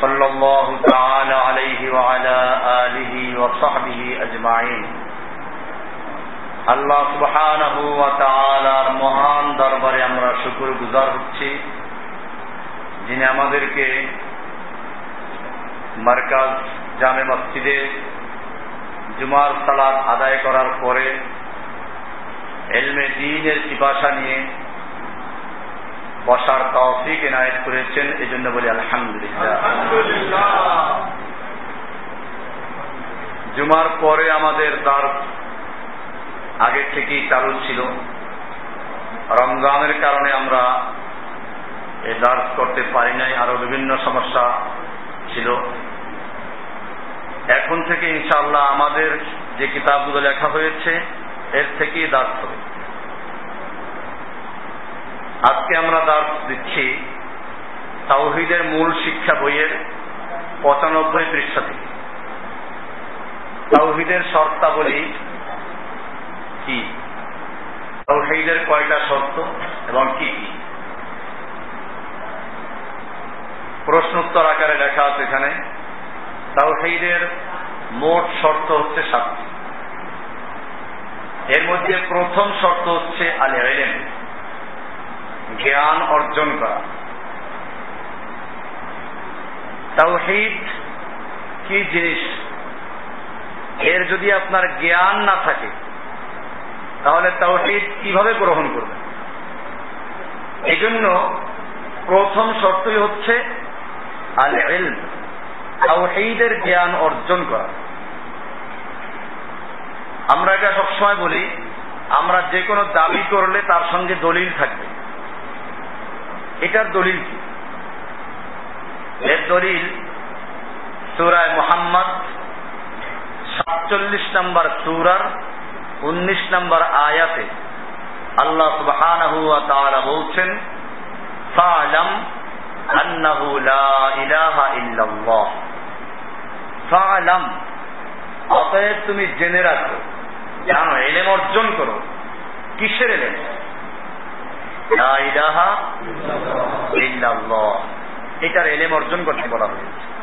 صلى الله تعالى عليه وعلى آله وصحبه أجمعين আল্লাহ সুবহানাহু ওয়া তাআলার মহান দরবারে আমরা শুকর গুজার হচ্ছি যিনি আমাদেরকে মার্কাজ জামে মসজিদে জুমার সালাদ আদায় করার পরে এলমে দিনের পিপাসা নিয়ে বসার তৌফিক এনায়েত করেছেন এই জন্য বলি আলহামদুলিল্লাহ। জুমার পরে আমাদের তার আগে থেকেই চালু ছিল। রমজানের কারণে আমরা এ দার্স করতে পারি নাই আরও বিভিন্ন সমস্যা ছিল। এখন থেকে ইনশাআল্লাহ আমাদের যে কিতাবগুলো লেখা হয়েছে এর থেকেই দার্স হবে। আজকে আমরা দার্স দিচ্ছি তাওহিদের মূল শিক্ষা বইয়ের পঁচানব্বই পৃষ্ঠা থেকে। তাওহিদের শর্তাবলী কি? তাওহিদের কয়টা শর্ত এবং কি কি? প্রশ্নোত্তর আকারে লেখা আছে এখানে। তাওহিদের মোট শর্ত হচ্ছে সাতটি। এর মধ্যে প্রথম শর্ত হচ্ছে আলে এলেম জ্ঞান অর্জন করা। তাওহিদ কি জিনিস? এর যদি আপনার জ্ঞান না থাকে, তাহলে তাওহিদ কীভাবে গ্রহণ করবেন? এই জন্য প্রথম শর্তই হচ্ছে আল ইলম তাওহিদের জ্ঞান অর্জন করা। আমরা এটা সবসময় বলি, আমরা যে কোনো দাবি করলে তার সঙ্গে দলিল থাকবে এটার দলিল কি? এর দলিল সুরায় মোহাম্মদ সাতচল্লিশ নম্বর সুরার উনিশ নম্বর আয়াতে আল্লাহ তাআলা বলছেন, ফা'লাম আন্নাহু লা ইলাহা ইল্লাল্লাহ। ফা'লাম, অতএব তুমি জেনে রাখো, জানো, এলেম অর্জন করো। কিসের এলেম? এটার এলেম অর্জন করতে বলা হয়েছে।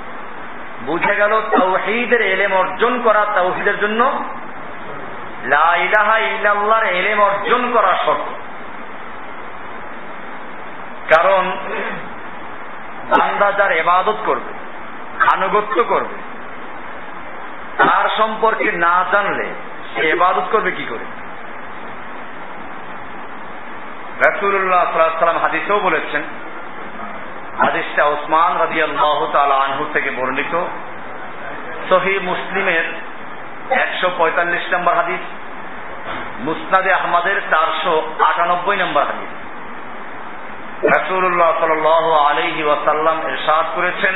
বুঝে গেল তাওহীদের এলেম অর্জন করা তাওহীদের জন্য। লা ইলাহা ইল্লাল্লাহর এলেম অর্জন করা শর্ত। কারণ বান্দা যার এবাদত করবে, আনুগত্য করবে, তার সম্পর্কে না জানলে সে এবাদত করবে কি করে? রাসুল্লাহ সাল্লাম হাদিসেও বলেছেন, হাদিসটা ওসমান রাজি আল্লাহ আনহু থেকে বর্ণিত। সহি মুসলিমের একশো পঁয়তাল্লিশ নম্বর হাদিস, মুসনাদে আহমদের চারশো আটানব্বই নম্বর হাদিস। রাসুল্লাহ সাল আলহি ওয়াসাল্লাম এরশাদ করেছেন,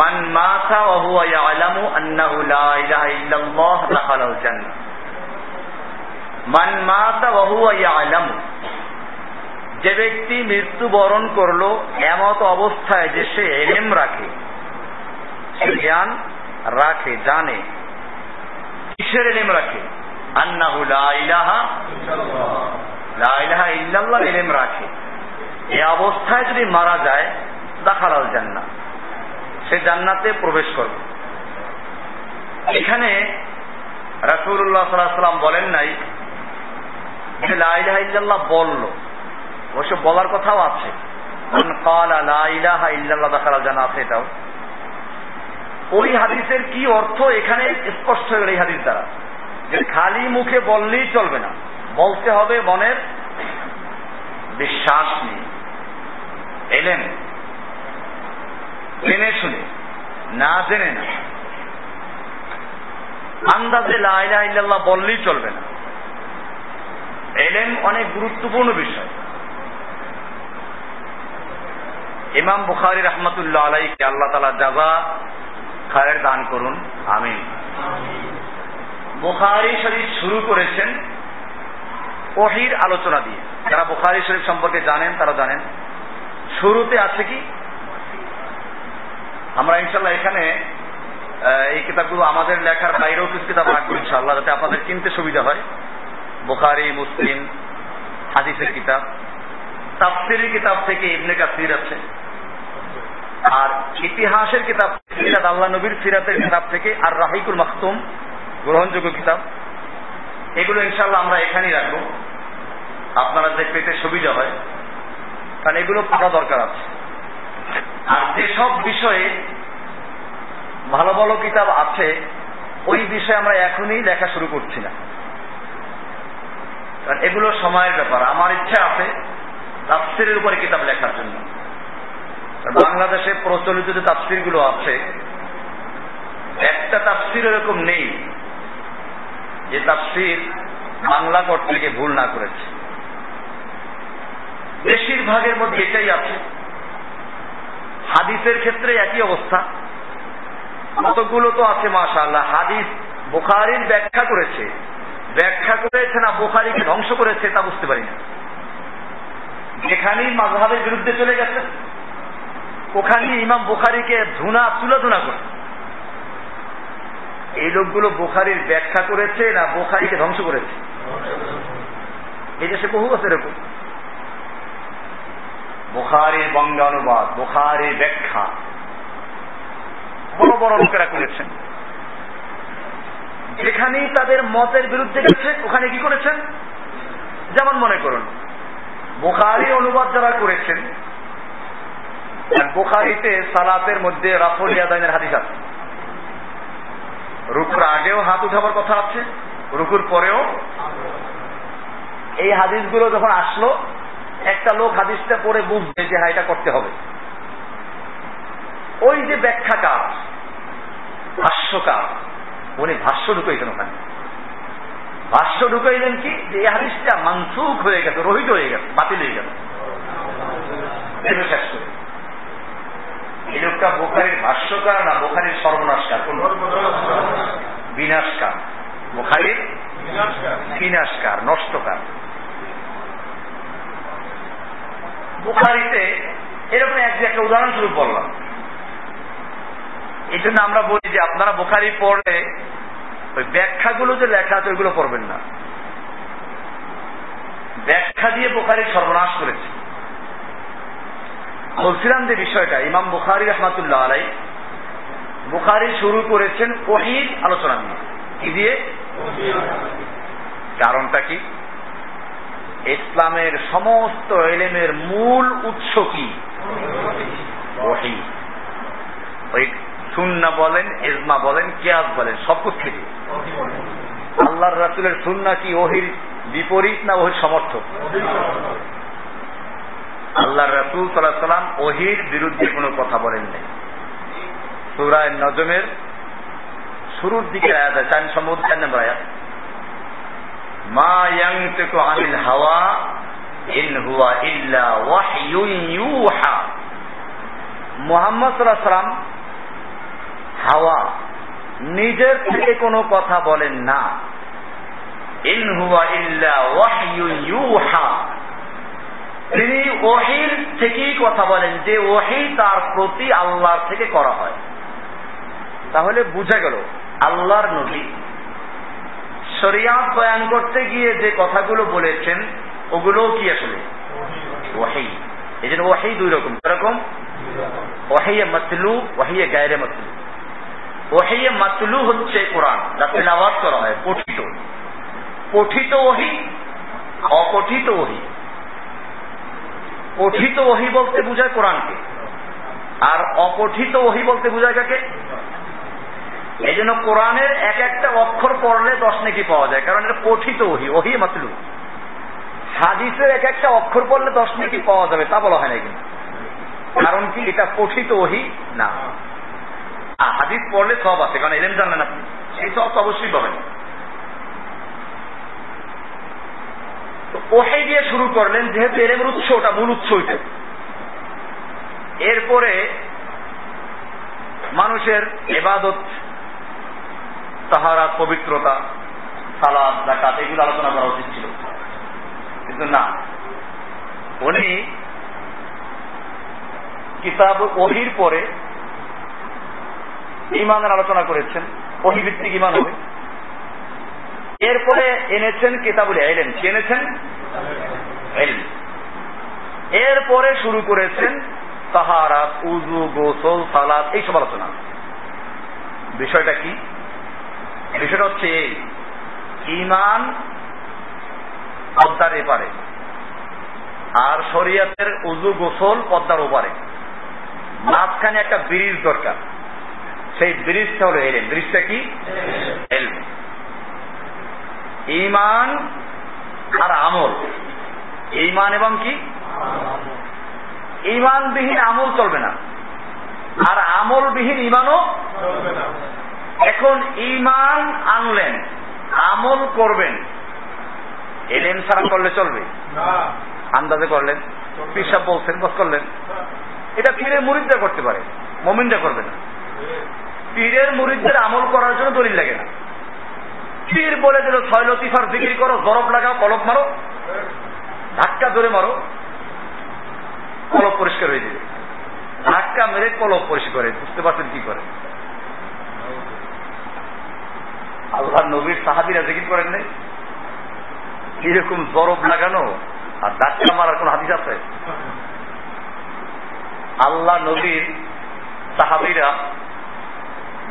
মান মাতা ওয়া ইয়ালামু আন্নাহু লা ইলাহা ইল্লাল্লাহ দাখালাল জান্নাহ। মান যে ব্যক্তি মৃত্যুবরণ করল, এমত অবস্থায় যে সে এলেম রাখে, সে জ্ঞান রাখে, জানে, কিসের এলেম রাখে? আন্নাহু লা ইল্লাল্লাহ। এলেম রাখে। এ অবস্থায় যদি মারা যায় দাখালাল জান্নাত সে জান্নাতে প্রবেশ করবে। এখানে রাসুল্লাহ সাল্লাম বলেন নাই যে লা ইলাহা ইল্লাল্লাহ বলল। অবশ্য বলার কথাও আছে। এটাও। ওই হাদিসের কি অর্থ? এখানে স্পষ্ট হয়ে গেল এই হাদিস দ্বারা। যে খালি মুখে বললেই চলবে না। বলতে হবে মনের বিশ্বাস নিয়ে। এলেন। জেনে শুনে। না জেনে না। আন্দাজে লাইলা ইল্লাল্লাহ বললেই চলবে না। এলেন অনেক গুরুত্বপূর্ণ বিষয়। ইমাম বুখারি রহমতুল্লাহ আলাইকে আল্লাহ তালা জাজা খায়ের দান করুন। আমিন। বুখারি শরীফ শুরু করেছেন ওহির আলোচনা দিয়ে। যারা বুখারি শরীফ সম্পর্কে জানেন, তারা জানেন। শুরুতে আছে কি? আমরা ইনশাল্লাহ এখানে এই কিতাবগুলো আমাদের লেখার বাইরেও কিছু কিতাব রাখব ইনশাল্লাহ যাতে আপনাদের কিনতে সুবিধা হয়। বুখারি, মুসলিম, হাদিসের কিতাব। তাফসিরের কিতাব থেকে ইবনে কাসির আছে। আর ইতিহাসের কিতাব সিরাত আল্লাহ নবীর সিরাতের কিতাব থেকে আর রাহিকুল মাহতুম গ্রহণযোগ্য কিতাব। এগুলো ইনশাল্লাহ আমরা এখানেই রাখব। আপনারা যে পেতে সুবিধা হয় কারণ এগুলো পড়া দরকার আছে। আর যেসব বিষয়ে ভালো ভালো কিতাব আছে, ওই বিষয়ে আমরা এখনই লেখা শুরু করছি না। কারণ এগুলো সময়ের ব্যাপার। আমার ইচ্ছা আছে তাফসিরের উপরে কিতাব লেখার জন্য। বাংলাদেশে প্রচলিত যে তাফসিরগুলো আছে, একটা তাফসির এরকম নেই যে তাফসির বাংলা কর্তৃকে ভুল না করেছে। বেশিরভাগের মধ্যে এটাই আছে। হাদিসের ক্ষেত্রে একই অবস্থা। কতগুলো তো আছে মাশা আল্লাহ হাদিস বোখারির ব্যাখ্যা করেছে। ব্যাখ্যা করেছে না, বোখারিকে ধ্বংস করেছে, তা বুঝতে পারি না। যেখানেই মাঝহাবের বিরুদ্ধে চলে গেছে, ওখানে ইমাম বোখারিকে ধুনা তুলা ধুনা করে এই লোকগুলো বোখারির ব্যাখ্যা করেছে না বোখারিকে ধ্বংস করেছে? এই দেশে বহু আছে এরকম। বোখারির বঙ্গানুবাদ, বোখারির ব্যাখ্যা, বড় বড় লোকেরা করেছেন। যেখানেই তাদের মতের বিরুদ্ধে গেছে, ওখানে কি করেছেন? যেমন মনে করুন, বোখারি অনুবাদ যারা করেছেন বোখারিতে সালাতের মধ্যে রাফল ইয়াদাইনের হাদিস আছে। রুকুর আগেও হাত উঠাবার কথা আছে, রুকুর পরেও। এই হাদিসগুলো যখন আসলো, একটা লোক হাদিসটা পরে বুঝবে যে হ্যাঁ এটা করতে হবে। ওই যে ব্যাখ্যাকার ভাষ্যকার উনি ভাষ্য ঢুকাইছেন ওখানে। ভাষ্য ঢুকাইলেন কি? যে এই হাদিসটা মাংসুক হয়ে গেছে, রহিত হয়ে গেছে, বাতিল হয়ে গেছে। শেষ এই লোকটা বোখারির ভাষ্যকার না বোখারির সর্বনাশকার? কোন? বিনাশকার। বোখারির বিনাশকার, নষ্টকার। বোখারিতে এরকম এক একটা উদাহরণস্বরূপ বললাম। এই জন্য আমরা বলি যে আপনারা বোখারি পড়লে ওই ব্যাখ্যাগুলো যে লেখা আছে ওইগুলো পড়বেন না। ব্যাখ্যা দিয়ে বোখারির সর্বনাশ করেছে। বলছিলাম যে বিষয়টা, ইমাম বুখারি রহমাতুল্লাহ আলাই বুখারি শুরু করেছেন ওহির আলোচনা দিয়ে কি দিয়ে? কারণটা কি? ইসলামের সমস্ত এলেমের মূল উৎস কি? ওহি। সুন্না বলেন, ইজমা বলেন, কিয়াস বলেন, সব থেকে আল্লাহর রাসুলের সুন্না কি ওহির বিপরীত না ওহির সমর্থক? আল্লাহ রসুল সাল্লাহ সাল্লাম ওহির বিরুদ্ধে কোনো কথা বলেন নাই। সুরায় নজমের শুরুর দিকে আয়াত আছে, চার সম্ভবত চার নম্বর আয়াত। মা ইয়াংতিকু আনিল হাওয়া ইন হুয়া ইল্লা ওয়াহয়ুন ইউহা। মুহাম্মদ সাল্লাল্লাহু সাল্লাম হাওয়া। নিজের থেকে কোনো কথা বলেন না। ইন হুয়া ইল্লা ওয়াহয়ুন ইউহা। তিনি ওহির থেকেই কথা বলেন যে ওহি তার প্রতি আল্লাহর থেকে করা হয়। তাহলে বুঝা গেল আল্লাহর নবী। শরিয়াত বয়ান করতে গিয়ে যে কথাগুলো বলেছেন ওগুলো কি আসলে? ওয়াহি এই জন্য ওয়াহি দুই রকম। এরকম ওয়াহিয়ে মাতলু ওয়াহিয়ে গায়রে মাতলু ওয়াহিয়ে মাতলু হচ্ছে কোরআন। যা তেলাওয়াত করা হয়, পঠিত। পঠিত ওহি, অপঠিত ওহি। পঠিত ওহি বলতে বোঝায় কোরআনকে। আর অপঠিত ওহি বলতে বোঝায় কাকে? এই জন্য কোরআনের এক একটা অক্ষর পড়লে দশ নাকি পাওয়া যায়, কারণ এটা পঠিত ওহি ওহি মাতলু। হাদিসের এক একটা অক্ষর পড়লে দশ নাকি পাওয়া যাবে, তা বলা হয় না কিন্তু। কারণ কি? এটা পঠিত ওহি না। হাদিস পড়লে সব আছে, কারণ এলেম জানলেন আপনি। সেই সব তো অবশ্যই পাবেন। ওহাই দিয়ে শুরু করলেন, যেহেতু এলেমের উৎস, ওটা মূল উৎস ওইটা এরপরে মানুষের এবাদত তাহারা পবিত্রতা সালাদ জাকাত এগুলো আলোচনা করা উচিত ছিল। কিন্তু না। উনি কিতাব ওহির পরে ইমানের আলোচনা করেছেন ওহিভিত্তিক ইমান হবে। এরপরে এনেছেন কিতাবুল এলেন কি এনেছেন? এরপরে শুরু করেছেন তাহারাত উজু গোসল সালাদ এইসব আলোচনা। বিষয়টা কি? বিষয়টা হচ্ছে ইমান পদ্মার এপারে আর শরিয়াতের উজু গোসল পদ্মার ওপারে। মাঝখানে একটা ব্রিজ দরকার। সেই ব্রিজটা হলো এলেন ব্রিজটা কি? এলম। ইমান আর আমল। ইমান এবং কি? ইমানবিহীন আমল চলবে না। আর আমলবিহীন ইমানও এখন ইমান আনলেন আমল করবেন। এলেন সারা করলে চলবে? আন্দাজে করলেন? পিসাব বলছেন বস করলেন। এটা ফিরে মুরিদরা করতে পারে মমিনরা করবে না। পীরের মুরিদদের আমল করার জন্য দলিল লাগে না। পীর বলে দিল, ছয় লতিফার বিক্রি করো, জরব লাগাও, কলপ মারো, ধাক্কা ধরে মারো, কলপ পরিষ্কার হয়ে যাবে। ধাক্কা মেরে কলপ পরিষ্কার করে, বুঝতে পারছেন কি করে? আল্লাহ নবীর সাহাবিরা জিকির করেন নাই? এরকম জরব লাগানো আর ধাক্কা মারার কোন হাদিস আছে? আল্লাহ নবীর সাহাবিরা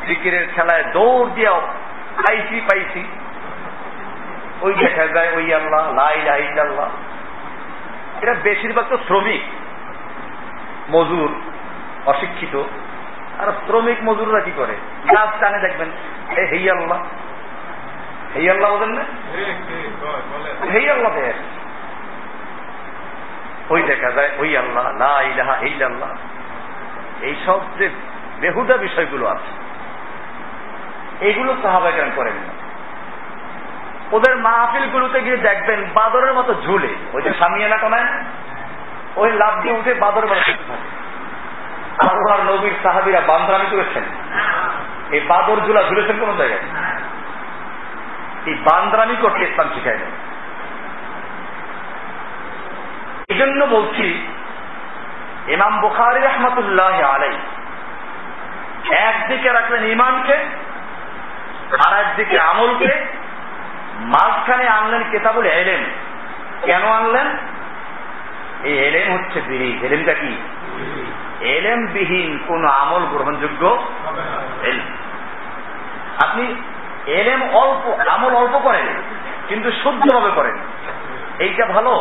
জিকিরের খেলায় দৌড় দিয়া পাইছি পাইছি। ওই দেখা যায়, ওই আল্লাহ লাই আল্লাহ এটা বেশিরভাগ তো শ্রমিক, মজুর, অশিক্ষিত। আর শ্রমিক, মজুররা কি করে? গাছ টানে দেখবেন, এ হেই আল্লাহ। হেই আল্লাহ বলেন না? হেই আল্লাহ দেয়। ওই দেখা যায়, ওই আল্লাহ, লা ইলাহা ইল্লাল্লাহ। এইসব যে বেহুদা বিষয়গুলো আছে এগুলো সাহাবাগান করেন না। ওদের মাহফিল গুলোতে গিয়ে দেখবেন বাদরের মতো ঝুলে। ওই যে সামিয়ানা কোনায় ওই লাভ দিয়ে উঠে বাদরের মতো থাকে। আল্লাহর নবীর সাহাবিরা বান্দ্রামি করেছেন। এই বাদর ঝুলা ঝুলেছেন কোন জায়গায়? এই বান্দ্রামি করতে ইসলাম শিখায় না এই জন্য বলছি, ইমাম বুখারি রহমতুল্লাহ আলাই একদিকে রাখলেন ইমানকে আর একদিকে আমলকে মাঝখানে আনলেন কেতাবুল এলেন কেন আনলেন? এই এলেম হচ্ছে বিরিজ এলেমটা কি? এলেম বিহীন কোন আমল গ্রহণযোগ্য আপনি এলেম অল্প, আমল অল্প করেন, কিন্তু শুদ্ধভাবে করেন। এইটা ভালো?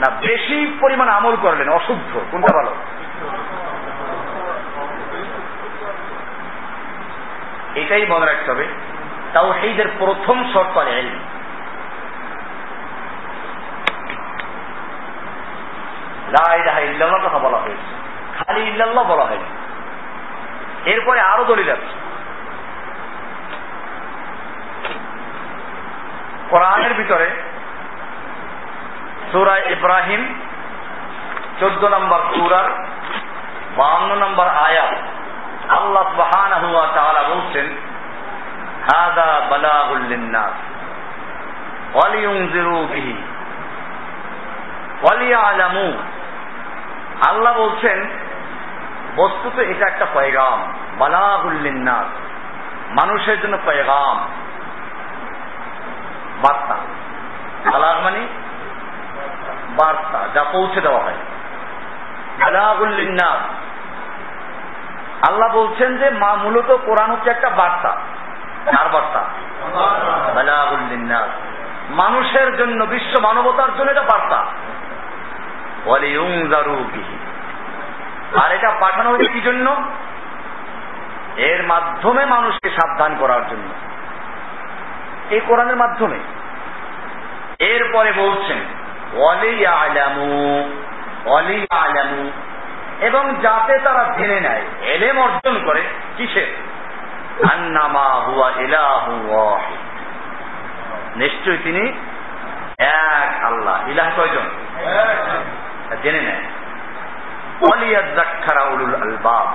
না, বেশি পরিমাণ আমল করলেন, অশুদ্ধ। কোনটা ভালো? এটাই মনে রাখতে হবে তাও সেইদের প্রথম শর্ত এলম ইল্লাল্লাহ কথা বলা হয়েছে, খালি ইল্লাল্লাহ বলা হয়নি। এরপরে আরও দলিল আছে। কোরআনের ভিতরে সুরা ইব্রাহিম চোদ্দ নম্বর সুরার বাহান্ন নম্বর আয়াত আল্লাহ বলছেন হাদা আল্লাহ বলছেন, বস্তুত এটা একটা পয়গাম, বালাগুল লিন্নাস, মানুষের জন্য পয়গাম, বার্তা। বালাগ মানে বার্তা, যা পৌঁছে দেওয়া হয়। আল্লাহ বলছেন যে মা মূলত কোরআন হচ্ছে একটা বার্তা। কার বার্তা? মানুষের জন্য, বিশ্ব মানবতার জন্য এটা বার্তা। আর এটা পাঠানো হয়েছে কি জন্য? এর মাধ্যমে মানুষকে সাবধান করার জন্য। এই কোরআনের মাধ্যমে। এরপরে বলছেন অলি আলামু অলি আলামু এবং যাতে তারা জেনে নেয়, এলেম অর্জন করে কিসের? আন্নামা হুয়া ইলাহু নিশ্চয় তিনি এক আল্লাহ। ইলাহ কয়জন? জেনে নেয়। উলুল আলবাব।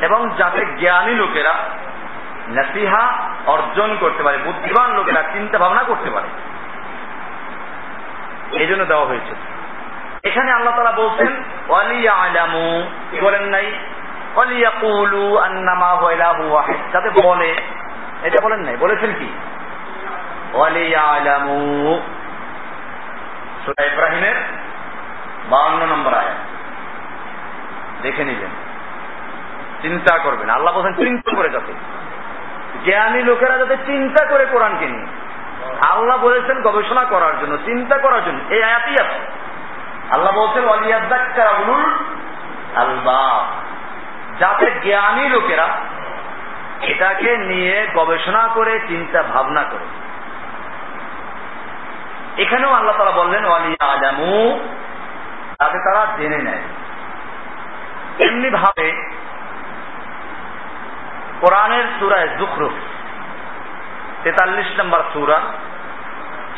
এবং যাতে জ্ঞানী লোকেরা নাসিহা অর্জন করতে পারে, বুদ্ধিমান লোকেরা চিন্তা ভাবনা করতে পারে। এই জন্য দেওয়া হয়েছে। এখানে আল্লাহ তারা বলছেন বলেন নাই? আন্নামা যাতে বলে। এটা বলেন নাই, বলেছেন কি? সূরা ইব্রাহিমের 52 নম্বর আয়াত। দেখে নিবেন। চিন্তা করবেন। আল্লাহ বলছেন, চিন্তা করে যাতে। জ্ঞানী লোকেরা যাতে চিন্তা করে কোরআনকে নিয়ে। আল্লাহ বলেছেন গবেষণা করার জন্য, চিন্তা করার জন্য। এই আয়াতই আছে। আল্লাহ বলছেন যাতে জ্ঞানী লোকেরা এটাকে নিয়ে গবেষণা করে, চিন্তা ভাবনা করে। এখানেও আল্লাহ তারা বললেন ওয়ালিয়া তাতে তারা জেনে নেয়। এমনি ভাবে কোরআনের সুরায় জুখরুফ, তেতাল্লিশ নম্বর সুরা,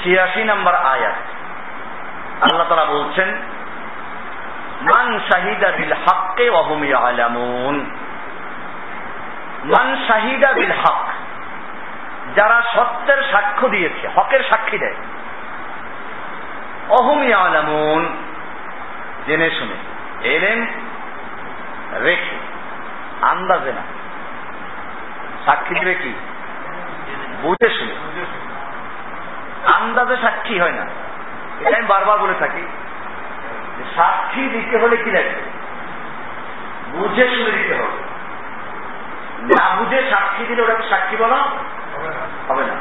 ছিয়াশি নম্বর আয়াত। আল্লাহ তারা বলছেন, মান শাহিদা বিল হককে অহম আলামুন মান শাহিদা বিল হক যারা সত্যের সাক্ষ্য দিয়েছে, হকের সাক্ষী দেয়। অহম আলামুন জেনে শুনে, এলেন, রেখে, আন্দাজে না। সাক্ষী দিবে কি? বুঝে শুনে। আন্দাজে সাক্ষী হয় না। এটা আমি বারবার বলে থাকি সাক্ষী দিতে হলে কি লাগবে বুঝে শুনে দিতে হবে। না বুঝে সাক্ষী দিলে ওটাকে সাক্ষী বলা হবে না।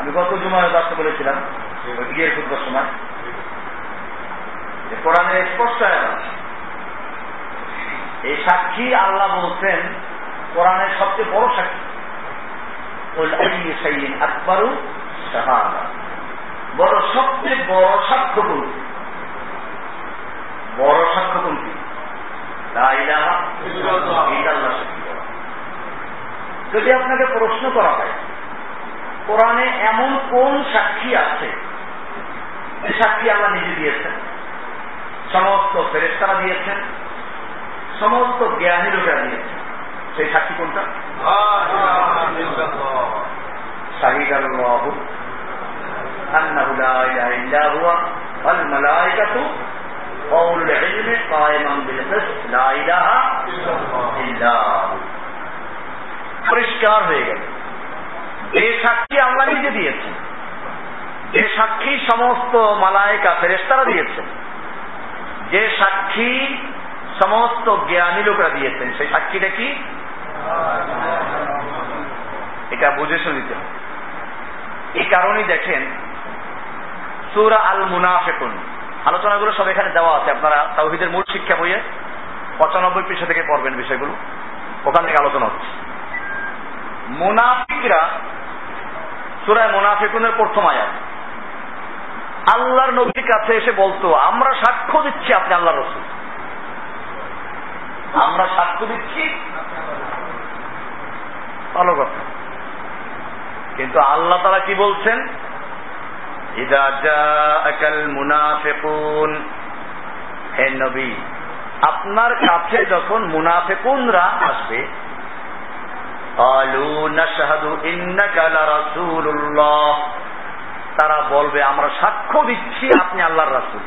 আমি গত জুমায় বাস্তব বলেছিলাম বিয়ের খুব সময় কোরআনে স্পষ্ট এই সাক্ষী আল্লাহ বলছেন, কোরআনের সবচেয়ে বড় সাক্ষী। আকবরু বড় সবচেয়ে বড় সাক্ষ্য কোনটি? বড় সাক্ষ্য কোনটি? যদি আপনাকে প্রশ্ন করা হয় কোরআনে এমন কোন সাক্ষী আছে? যে সাক্ষী আল্লাহ নিজে দিয়েছেন। সমস্ত ফেরেস্তারা দিয়েছেন। সমস্ত জ্ঞানী লোকেরা দিয়েছেন। সেই সাক্ষী কোনটা? শাহিদ আল্লাহ أنه لا إله إلا هو والملائكة وأولو العلم قائما بالقسط لا إله إلا هو পরিষ্কার হয়ে গেল যে সাক্ষী আল্লাহ নিজে দিয়েছেন যে সাক্ষী সমস্ত মালায়কা ফেরেস্তারা দিয়েছেন যে সাক্ষী সমস্ত জ্ঞানী লোকরা দিয়েছেন সেই সাক্ষীটা কি এটা বুঝে শুনিতে হবে এই কারণেই দেখেন সুরা আল মুনাফেকুন আলোচনাগুলো সব এখানে দেওয়া আছে। আপনারা তাওহিদের মূল শিক্ষা বইয়ে পঁচানব্বই পৃষ্ঠা থেকে পড়বেন বিষয়গুলো। ওখান থেকে আলোচনা হচ্ছে। মুনাফিকরা সুরায় মুনাফিকুনের প্রথম আয়াত। আল্লাহর নবীর কাছে এসে বলতো, আমরা সাক্ষ্য দিচ্ছি আপনি আল্লাহ রসুল। আমরা সাক্ষ্য দিচ্ছি ভালো কথা। কিন্তু আল্লাহ তারা কি বলছেন? আপনার কাছে যখন মুনাফেকুনরা আসবে তারা বলবে, আমরা সাক্ষ্য দিচ্ছি আপনি আল্লাহর রাসুল।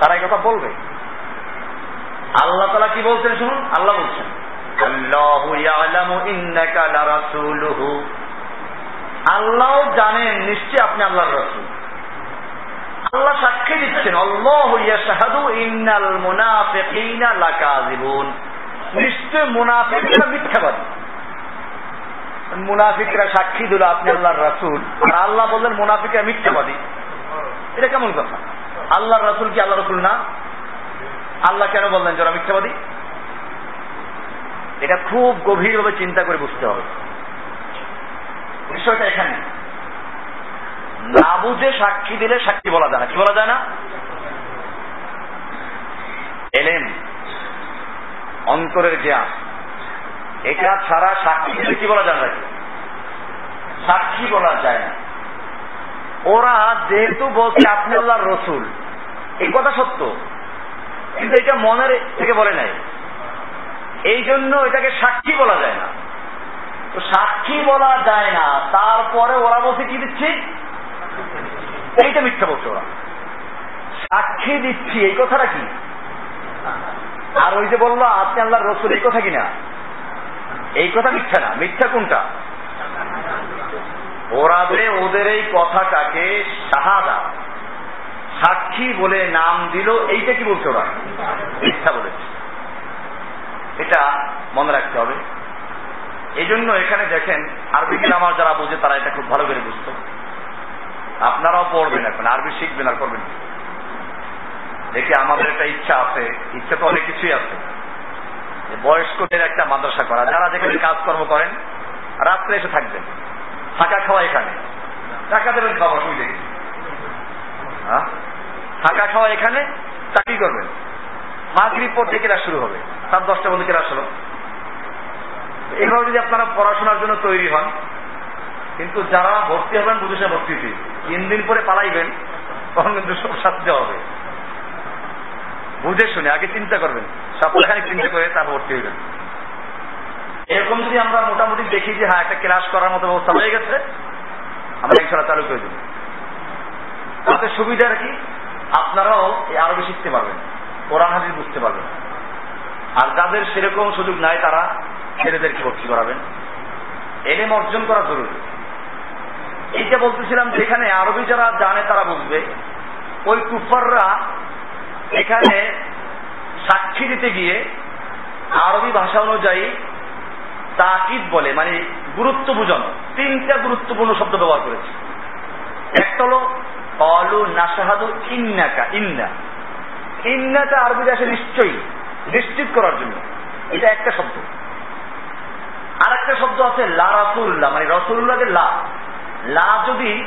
তারা এই কথা বলবে। আল্লাহ তালা কি বলছেন শুনুন? আল্লাহ বলছেন আল্লাহ জানেন নিশ্চয় আপনি আল্লাহর রাসূল। আল্লাহ সাক্ষী দিচ্ছেন ইন্নাল মুনাফিকিনা নিশ্চয় মুনাফিকরা মিথ্যাবাদী। মুনাফিকরা সাক্ষী দিল, আপনি আল্লাহর রাসূল। আর আল্লাহ বললেন, মুনাফিকরা মিথ্যাবাদী। এটা কেমন কথা? আল্লাহর রাসূল কি আল্লাহ রাসূল না? আল্লাহ কেন বললেন যারা মিথ্যাবাদী? এটা খুব গভীরভাবে চিন্তা করে বুঝতে হবে। বিষয়টা এখানে। না বুঝে সাক্ষী দিলে সাক্ষী বলা যায় না। কি বলা যায় না? এলেন অন্তরের জ্ঞান এটা ছাড়া সাক্ষী দিলে কি বলা যায় না সাক্ষী বলা যায় না। ওরা যেহেতু বলছে আপনি আল্লাহর রসুল এই কথা সত্য। কিন্তু এটা মনের থেকে বলে নাই। এই জন্য এটাকে সাক্ষী বলা যায় না। সাক্ষী বলা যায় না। তারপরে ওরা বলছে, কি দিচ্ছি? এইটা মিথ্যা বলছে ওরা। সাক্ষী দিচ্ছি, এই কথাটা কি? আর ওই যে বলল, আপনি আল্লাহ রসুল, এই কথা কিনা? এই কথা মিথ্যা না। মিথ্যা কোনটা? ওরা যে ওদের এই কথাটাকে শাহাদা, সাক্ষী বলে নাম দিল, এইটা কি বলছে ওরা? মিথ্যা বলেছে। এটা মনে রাখতে হবে। এই জন্য এখানে দেখেন, আরবি গ্রামার যারা বোঝে তারা এটা খুব ভালো করে বুঝতো। আপনারাও পড়বেন এখন, আরবি শিখবেন আর করবেন দেখি আমাদের একটা ইচ্ছা আছে, ইচ্ছা তো অনেক কিছুই আছে। বয়স্কদের একটা মাদ্রাসা করা। যারা যেখানে কাজকর্ম করেন, রাত্রে এসে থাকবেন। থাকা খাওয়া এখানে। টাকা দেবেন খাওয়া শুই দেখি। থাকা খাওয়া এখানে, চাকরি করবেন। মাগরিব পর থেকে শুরু হবে। সাত দশটা মধ্যে ক্লাস হলো এইভাবে যদি আপনারা পড়াশোনার জন্য তৈরি হন, কিন্তু যারা ভর্তি হবেন, বুঝে সে ভর্তি তিন দিন পরে পালাইবেন, তখন কিন্তু সব সাথে হবে। বুঝে শুনে, আগে চিন্তা করবেন। সপ্তাহখানিক চিন্তা করে তারপর ভর্তি হইবেন। এরকম যদি আমরা মোটামুটি দেখি যে হ্যাঁ একটা ক্লাস করার মতো ব্যবস্থা হয়ে গেছে, আমরা ইনশাল্লাহ চালু করে দেব। তাতে সুবিধা কি, আপনারাও এই আরবি শিখতে পারবেন, কোরআন হাজির বুঝতে পারবেন। আর যাদের সেরকম সুযোগ নাই, তারা ছেলেদেরকে ভর্তি করাবেন। এলেম অর্জন করা জরুরি। এইটা বলতেছিলাম যেখানে আরবি যারা জানে তারা বুঝবে। ওই কুফাররা এখানে সাক্ষী দিতে গিয়ে আরবি ভাষা অনুযায়ী তাকিদ বলে মানে গুরুত্ব বুঝানো। তিনটা গুরুত্বপূর্ণ শব্দ ব্যবহার করেছে। একটা হলো অলু নাসাহাদু ইন্নাকা, ইন্না। ইন্নাটা আরবিতে আসে নিশ্চয়ই নিশ্চিত করার জন্য। এটা একটা শব্দ। আর একটা শব্দ আছে লা রাসুল্লাহ মানে রসুল্লাহ লা। লা যদি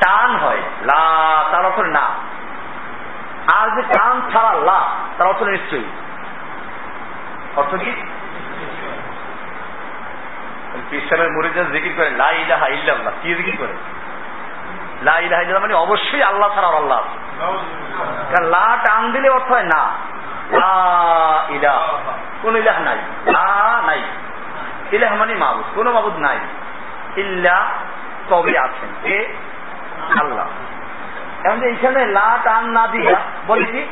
টান হয়, লা তার অর্থ না। আর যে টান ছাড়া লা, তার অর্থ নিশ্চয়ই। অর্থ কি? খ্রিস্টানের মরিজা জিকির করে, লা ইলাহা ইল্লাল্লাহ, কি জিকির করে? লা ইলাহা ইল্লাল্লাহ মানে অবশ্যই আল্লাহ ছাড়া আল্লাহ কারণ লা টান দিলে অর্থ হয় না। লা ইলাহ, কোন ইলাহ নাই। লা নাই। ইলাহ মানে মাবুদ, কোন মাবুদ নাই। ইল্লা তবে আছেন। কে? আল্লাহ। এখন এইখানে লা টান না বলি কি?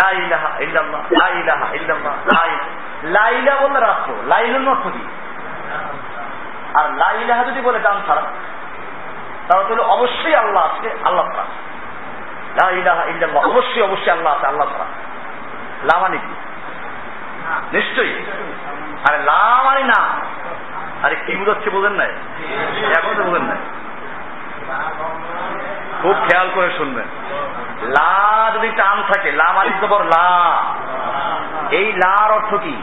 আর লাইলাহা যদি বলে ছাড়া, তাহলে অবশ্যই আল্লাহ আছে, আল্লাহ ছাড়া। লা ইলাহা ইল্লাল্লাহ, অবশ্যই অবশ্যই আল্লাহ আছে, আল্লাহ ছাড়া। লা মানে কি? নিশ্চয়ই। আরে লা মানে না। আরে কি বুঝাচ্ছে বোঝেন নাই? এখন তো বোঝেন নাই। খুব খেয়াল করে শুনবেন। লা যদি টান থাকে, লা মানে জবর লা। এই লার অর্থ কি?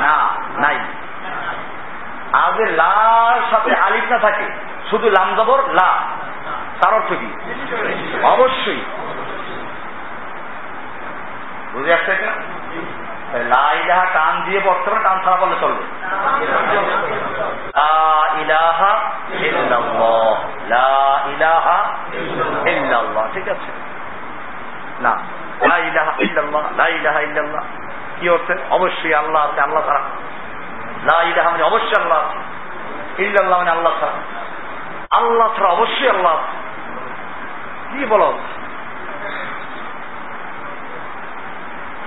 না, নাই। আর যে লার সাথে আলিফ না থাকে, শুধু লাম জবর, লা। তার অর্থ কি? অবশ্যই। বুঝে আসছে লা ইলাহা টান দিয়ে পড়তে হবে টান ছাড়া বললে চলবে। ঠিক আছে? না। কি অর্থে? অবশ্যই আল্লাহ আছে, আল্লাহ ছাড়া। মানে অবশ্যই আল্লাহ আছে। মানে আল্লাহ ছাড়া। আল্লাহ ছাড়া অবশ্যই আল্লাহ কি বলো?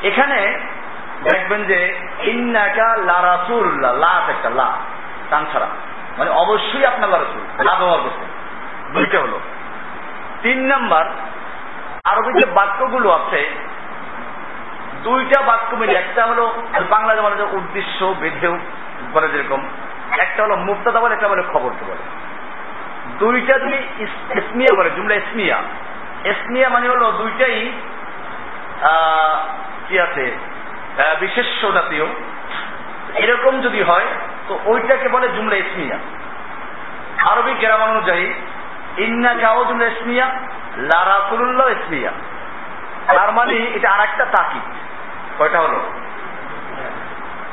এখানে দেখবেন যে ইন্নাকা লা রাসূলুল্লাহ লা একটা লা টান ছাড়া। মানে অবশ্যই আপনার লা রাসূল লা ব্যবহার করছেন। দুইটা হলো। তিন নাম্বার আরবি যে বাক্যগুলো আছে, দুইটা বাক্য মিলে, একটা হলো বাংলা যেমন উদ্দেশ্য বেঁধেও বলে যেরকম। একটা হলো মুক্তাদা বলে, একটা বলে খবর খবরকে বলে। দুইটা যদি ইসমিয়া বলে, জুমলা ইসমিয়া। ইসমিয়া মানে হলো দুইটাই কি আছে? বিশেষ্য জাতীয়। এরকম যদি হয়, তো ওইটাকে বলে জুমলা ইসমিয়া। আরবি গ্রাম অনুযায়ী ইন্না কাও জুমলা ইসমিয়া লারাসুল্লাহ ইসমিয়া। তার মানে এটা আর একটা তাকিদ। কয়টা হলো?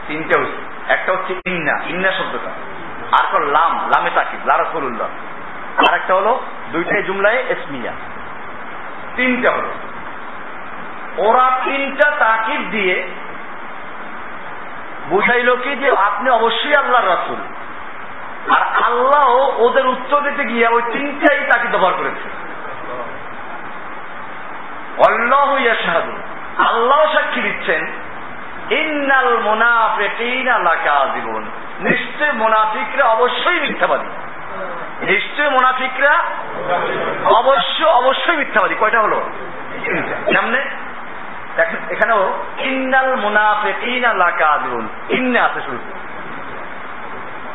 তিনটে হচ্ছে একটা হচ্ছে ইন্না। ইন্না শব্দটা। আর একটা লাম। লামে তাকিদ। লারাসুল্লাহ আর একটা হলো দুইটাই জুমলায় ইসমিয়া। তিনটা হলো। ওরা তিনটা তাকিদ দিয়ে বুঝাইল কি যে আপনি অবশ্যই আল্লাহর রাসুল। আর আল্লাহ ওদের উত্তর দিতে গিয়ে ওই তিনটাই তাকে ব্যবহার করেছে। অল্লাহ ইয়াশহাদু। আল্লাহ সাক্ষী দিচ্ছেন, ইন্নাল মুনাফিকিনা লাকাযিবুন। নিশ্চয় মোনাফিকরা অবশ্যই মিথ্যাবাদী। নিশ্চয় মুনাফিকরা অবশ্য, অবশ্যই মিথ্যাবাদী। কয়টা হলো? দেখেন এখানেও, ইন্নাল মুনাফিকিনা লাকাযিবুন। ইন্না আছে শুরু।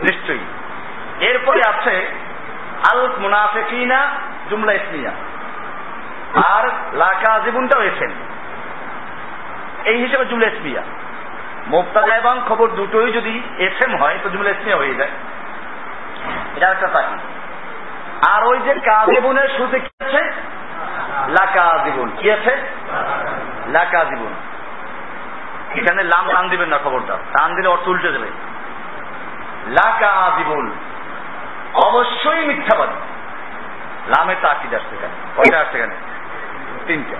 নিশ্চয়ই। এরপরে আছে, আল মুনাফিকিনা জুমলা ইসমিয়া। আর লাকা জীবনটা হয়েছেন। এই হিসেবে জুমলা ইসমিয়া। মোক্তাদা এবং খবর দুটোই যদি এস এম হয়, তো জুমলা ইসমিয়া হয়ে যায়। এটা একটা তাকি আর ওই যে কাজীবনের শুরুতে কি আছে? লাকা জীবন কি আছে? লাকা জীবন এখানে লাম টান দিবেন না খবরটা টান দিলে অর্থ উল্টে দেবে লাকা জীবন অবশ্যই মিথ্যাবাদী। লামে তাকিদ আসছে এখানে। কয়টা আসছে এখানে? তিনটা।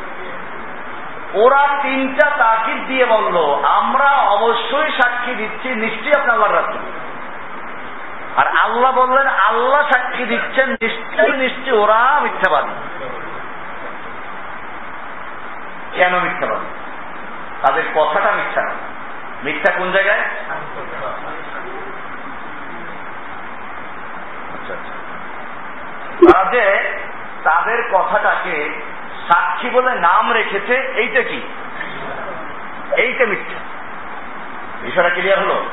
ওরা তিনটা তাকিদ দিয়ে বলল, আমরা অবশ্যই সাক্ষী দিচ্ছি, নিশ্চয়ই আপনি আল্লাহর রাস্তা আর আল্লাহ বললেন, আল্লাহ সাক্ষী দিচ্ছেন, নিশ্চয়ই নিশ্চয়ই ওরা মিথ্যাবাদী। কেন মিথ্যাবাদী তাদের কথাটা মিথ্যা না মিথ্যা কোন জায়গায়? আচ্ছা আচ্ছা। তারা যে তাদের কথাটাকে সাক্ষী বলে নাম রেখেছে এইটা কি? এইটা মিথ্যা। বিষয়টা ক্লিয়ার হলো?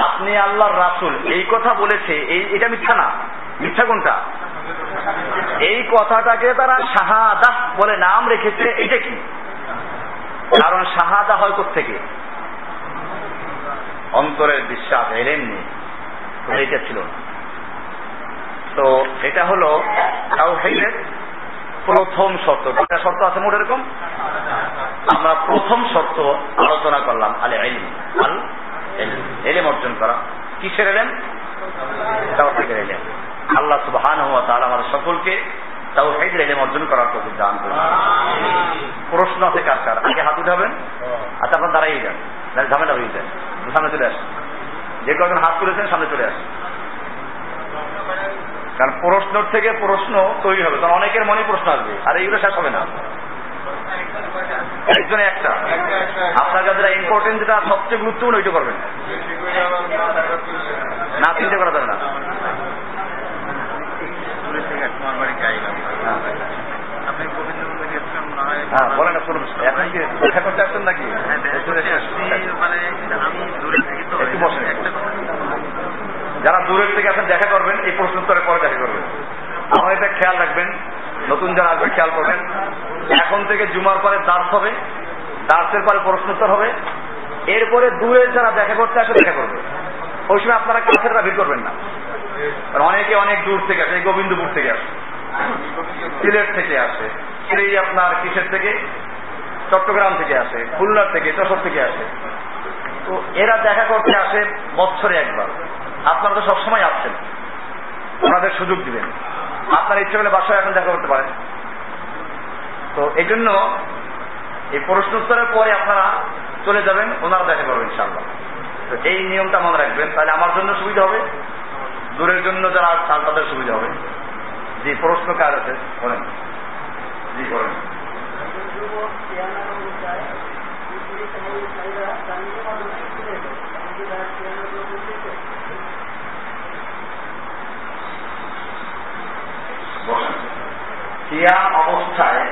আপনি আল্লাহর রাসুল এই কথা বলেছে, এই এটা মিথ্যা না। মিথ্যা কোনটা? এই কথাটাকে তারা শাহাদা বলে নাম রেখেছে, এইটা কি? কারণ শাহাদা হয় থেকে অন্তরের বিশ্বাস, এলেন নেই এইটা ছিল তো এটা হলো তাওহীদের প্রথম শর্ত। কয়টা শর্ত আছে মোট এরকম? আমরা প্রথম শর্ত আলোচনা করলাম আলে এলিম আল এলেম অর্জন করা। কিসের এলেম? তাওহীদের আল্লাহ এলেম অর্জন করার দান করুন। প্রশ্ন আছে কার কার? আগে হাত উঠাবেন আচ্ছা আপনার দাঁড়াই যান। ঝামেলা হয়ে যায়। সামনে চলে যে হাত তুলেছেন, সামনে চলে কারণ থেকে প্রশ্ন তৈরি হবে, কারণ অনেকের মনে প্রশ্ন আসবে, আর এইগুলো শেষ হবে না। একজনে একটা। আপনার কাছে ইম্পর্টেন্ট যেটা সবচেয়ে গুরুত্বপূর্ণ, ওইটা করবেন। না, চিন্তা করা যাবে না। হ্যাঁ এখন কি দেখা করতে আসছেন নাকি? যারা দূরের থেকে আসেন দেখা করবেন, এই প্রশ্ন উত্তরের পরে দেখা করবেন। আমার এটা খেয়াল রাখবেন, নতুন যারা আসবে, খেয়াল করবেন। এখন থেকে জুমার পরে দার্স হবে, দার্সের পরে প্রশ্ন উত্তর হবে। এরপরে দূরের যারা দেখা করতে আসে, দেখা করবে। ওই সময় আপনারা কাছের ভিড় করবেন না? অনেকে অনেক দূর থেকে আসে গোবিন্দপুর থেকে আসে। সিলেট থেকে আসে, সেই আপনার কিসের থেকে? চট্টগ্রাম থেকে আসে, খুলনার থেকে, যশোর থেকে আসে। তো এরা দেখা করতে আসে বছরে একবার। আপনারা তো সবসময় আসছেন। ওনাদের সুযোগ দিবেন। আপনার ইচ্ছে করলে বাসায় এখন দেখা করতে পারেন। তো এই জন্য এই প্রশ্ন উত্তরের পরে আপনারা চলে যাবেন, ওনারা দেখা করবেন ইনশাল্লাহ তো এই নিয়মটা মনে রাখবেন, তাহলে আমার জন্য সুবিধা হবে? দূরের জন্য যারা চান তাদের সুবিধা হবে? জি, প্রশ্ন কার আছে? বলেন। জি করেন অবস্থায়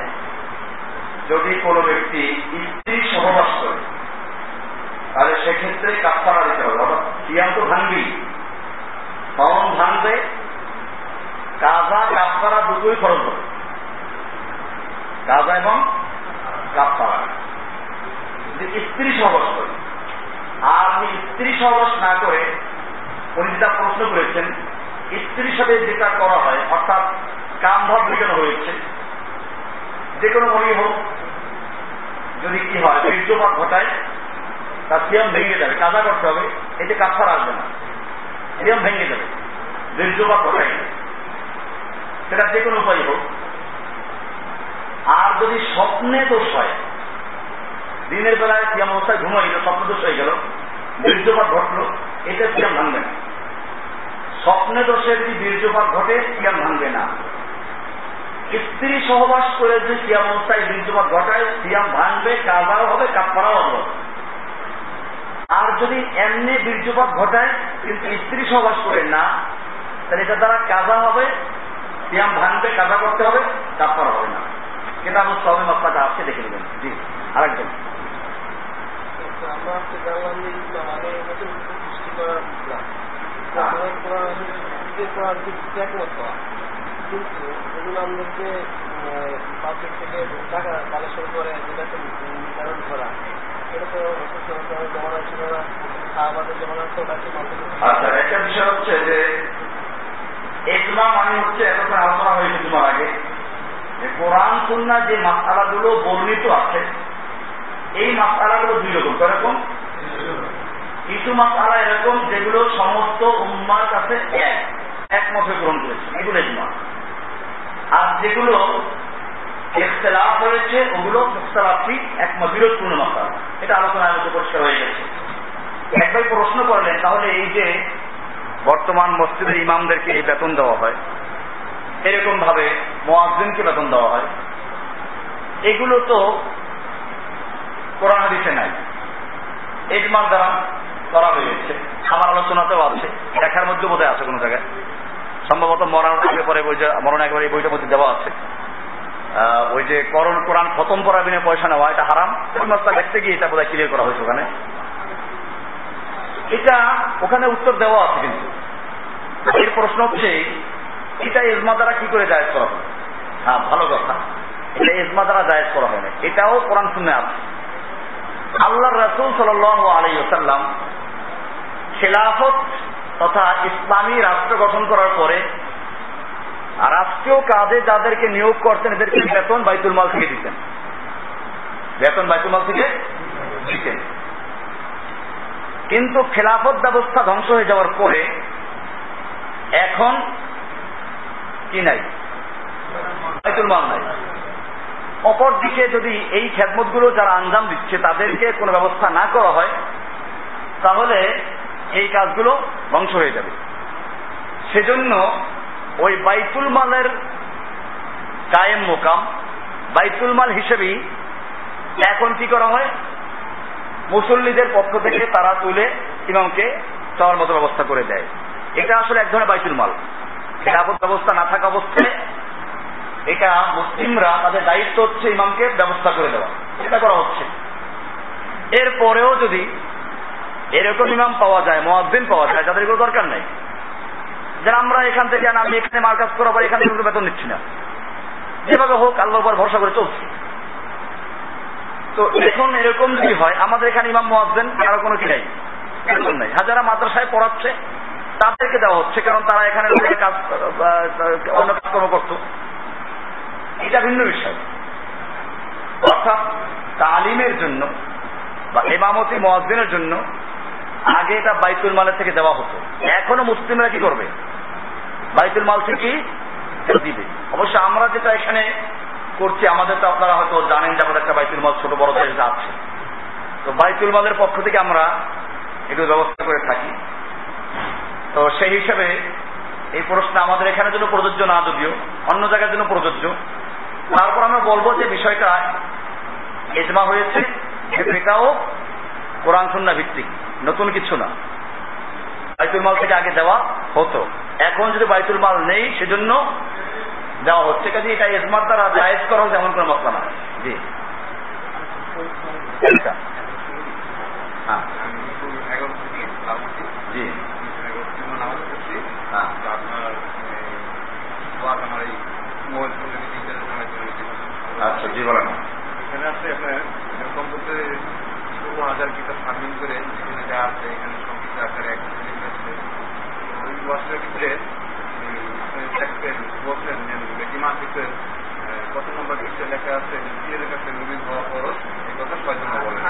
যদি কোনো ব্যক্তি স্ত্রী সহবাস করে তাহলে সেক্ষেত্রে কাপড়া দিতে হবে, অর্থাৎ সিয়াম তো ভাঙবি কখন ভাঙবে কাজা কাপড়া দুটোই খরচ হবে। কাজা এবং কাপড়া যদি স্ত্রী সহবাস করে। আর আপনি স্ত্রী সহবাস না করে উনি যেটা প্রশ্ন করেছেন, স্ত্রীর সাথে যেটা করা হয়, অর্থাৎ কাম ভাব মেটানো হয়েছে, যে কোনো মনে হোক, যদি কি হয়, বীর্যপাত ঘটায় তার সিয়াম ভেঙে যাবে, কাজা করতে হবে এতে কাপড় আসবে না সিয়াম ভেঙে যাবে বীর্যপাত ঘটায় সেটা যে কোনো উপায় হোক। আর যদি স্বপ্নে দোষ হয়, দিনের বেলায় সিয়াম অবস্থায় ঘুমাইল স্বপ্ন দোষ হয়ে গেল বীর্যপাত ঘটলো, এটা সিয়াম ভাঙবে না। স্বপ্নে দোষে যদি বীর্যপাত ঘটে, সিয়াম ভাঙবে না। স্ত্রী সহবাস করে যদি সিয়াম অবস্থায় বীর্যপাত ঘটায়, সিয়াম ভাঙবে, কাজাও হবে কাপড়াও হবে। আর যদি এমনি বীর্যপাত ঘটায় কিন্তু স্ত্রী সহবাস করে না তাহলে এটা দ্বারা কাজা হবে সিয়াম ভাঙবে কাজা করতে হবে কাপড় হবে না। কিন্তু আমার সবে মাত্রাটা আছে দেখে নেবেন। জি আরেকজন। আমরা হচ্ছে জানলাম যে ইসলাম সৃষ্টি ইসলাম কিন্তু এগুলো আমাদেরকে পাবলিক থেকে টাকা কালেকশন করে যেটাকে নির্ধারণ করা। আচ্ছা একটা বিষয় হচ্ছে যে এজমা মানে হচ্ছে এতক্ষণ আলোচনা হয়েছে তোমার আগে। যে কোরআন সুন্না যে মাসালাগুলো বর্ণিত আছে, এই মাসালাগুলো দুই রকম। কীরকম? কিছু মাসালা এরকম যেগুলো সমস্ত উম্মার কাছে এক, একমতে গ্রহণ করেছে। এগুলো এজমা আর যেগুলো ইখতলাফ হয়েছে, ওগুলো মুখতালাফি একমত, বিরোধপূর্ণ মাসালা এটা আলোচনার মধ্যে পরিষ্কার হয়ে গেছে। একবার প্রশ্ন করলেন, তাহলে এই যে বর্তমান মসজিদের ইমামদেরকে এই বেতন দেওয়া হয় এরকম ভাবে মোয়াজিনকে বেতন দেওয়া হয়, এগুলো তো কোরআন হাদিসে নাই। এজমার দ্বারা করা হয়েছে, আমার আলোচনাতেও আছে, দেখার মধ্যে বোধহয় আছে কোনো জায়গায়। সম্ভবত মরার আগে পরে বই মরণ একবার এই বইটার মধ্যে দেওয়া আছে। ওই যে করণ কোরআন খতম করার বিনে পয়সা নেওয়া, এটা হারাম। ওই মাসটা দেখতে গিয়ে এটা বোধহয় ক্লিয়ার করা হয়েছে ওখানে। এটা ওখানে উত্তর দেওয়া আছে কিন্তু। এর প্রশ্ন হচ্ছে, এটা এজমা দ্বারা কি করে জায়েজ করা হয়? হ্যাঁ ভালো কথা। এটা এজমা দ্বারা জায়েজ করা হয় না। এটাও কোরআন শুনে আছে। আল্লাহ রসুল সাল আলাই সাল্লাম খেলাফত তথা ইসলামী রাষ্ট্র গঠন করার পরে রাষ্ট্রীয় কাজে যাদেরকে নিয়োগ করতেন এদেরকে বেতন বাইতুল মাল থেকে দিতেন। বেতন বাইতুল মাল থেকে দিতেন। কিন্তু খেলাফত ব্যবস্থা ধ্বংস হয়ে যাওয়ার পরে এখন কি নাই? বাইতুল মাল নাই। অপর দিকে যদি এই খেদমতগুলো যারা আঞ্জাম দিচ্ছে, তাদেরকে কোনো ব্যবস্থা না করা হয়, তাহলে এই কাজগুলো ধ্বংস হয়ে যাবে। সেজন্য ওই বাইতুল মালের কায়েম মোকাম, বাইতুল মাল হিসেবেই এখন কি করা হয়? মুসল্লিদের পক্ষ থেকে তারা তুলে ইমামকে চাওয়ার মতো ব্যবস্থা করে দেয়। এটা আসলে এক ধরনের বাইতুল মাল। খেলাফত ব্যবস্থা না থাকা অবস্থায় এটা মুসলিমরা তাদের দায়িত্ব হচ্ছে ইমামকে ব্যবস্থা করে দেওয়া। এটা করা হচ্ছে। এরপরেও যদি এরকম ইমাম পাওয়া যায়, মোয়াজ্জিন পাওয়া যায় যাদের কোনো দরকার নেই। যেন আমরা এখান থেকে আমি এখানে মার কাজ করার পর এখানে কিন্তু বেতন নিচ্ছি না। যেভাবে হোক, আল্লাহর পর ভরসা করে চলছি। তো এখন এরকম যদি হয়, আমাদের এখানে ইমাম মোয়াজ্জেন, কারও কোনো কি নাই? এরকম নাই। হাজারা মাদ্রাসায় পড়াচ্ছে, তাদেরকে দেওয়া হচ্ছে, কারণ তারা এখানে কাজ অন্য কাজকর্ম করতো। এটা ভিন্ন বিষয়। অর্থাৎ তালিমের জন্য বা এমামতি মোয়াজ্জিনের জন্য আগে এটা বাইতুল মালের থেকে দেওয়া হতো। এখনও মুসলিমরা কি করবে? বাইতুল মাল থেকেই দিবে। অবশ্য আমরা যেটা এখানে করছি, আমাদের তো আপনারা হয়তো জানেন যে আমাদের একটা বাইতুল মাল ছোট বড় দেশ আছে তো বাইতুল মালের পক্ষ থেকে আমরা একটু ব্যবস্থা করে থাকি। তো সেই হিসাবে এই প্রশ্ন আমাদের এখানে জন্য প্রযোজ্য না যদিও, অন্য জায়গার জন্য প্রযোজ্য। তারপর আমরা বলব যে বিষয়টা এজমা হয়েছে এটাও কোরআন সন্না ভিত্তিক। নতুন কিছু না। বাইতুল মাল থেকে আগে দেওয়া হতো। এখন যদি বাইতুল মাল নেই, সেজন্য দেওয়া হচ্ছে। কাজে এটা এজমার দ্বারা জায়েজ করা হচ্ছে এমন কোন মশলা না। জি। হ্যাঁ। জি। হ্যাঁ। আচ্ছা জি, বলেন। এখানে আছে আপনার, এরকম বলতে হাজার কিতাব সাবমিট করে যেখানে যা আছে এখানে সংক্ষিপ্ত আকারে এক ওই ওয়ার্সের ভিতরে দেখবেন বলছেন যে বেটি মাসিকের কত নম্বর কিসে লেখা আছে দিয়ে লেখা আছে নবীন হওয়া খরচ এই কথা ছয়জন বলেন।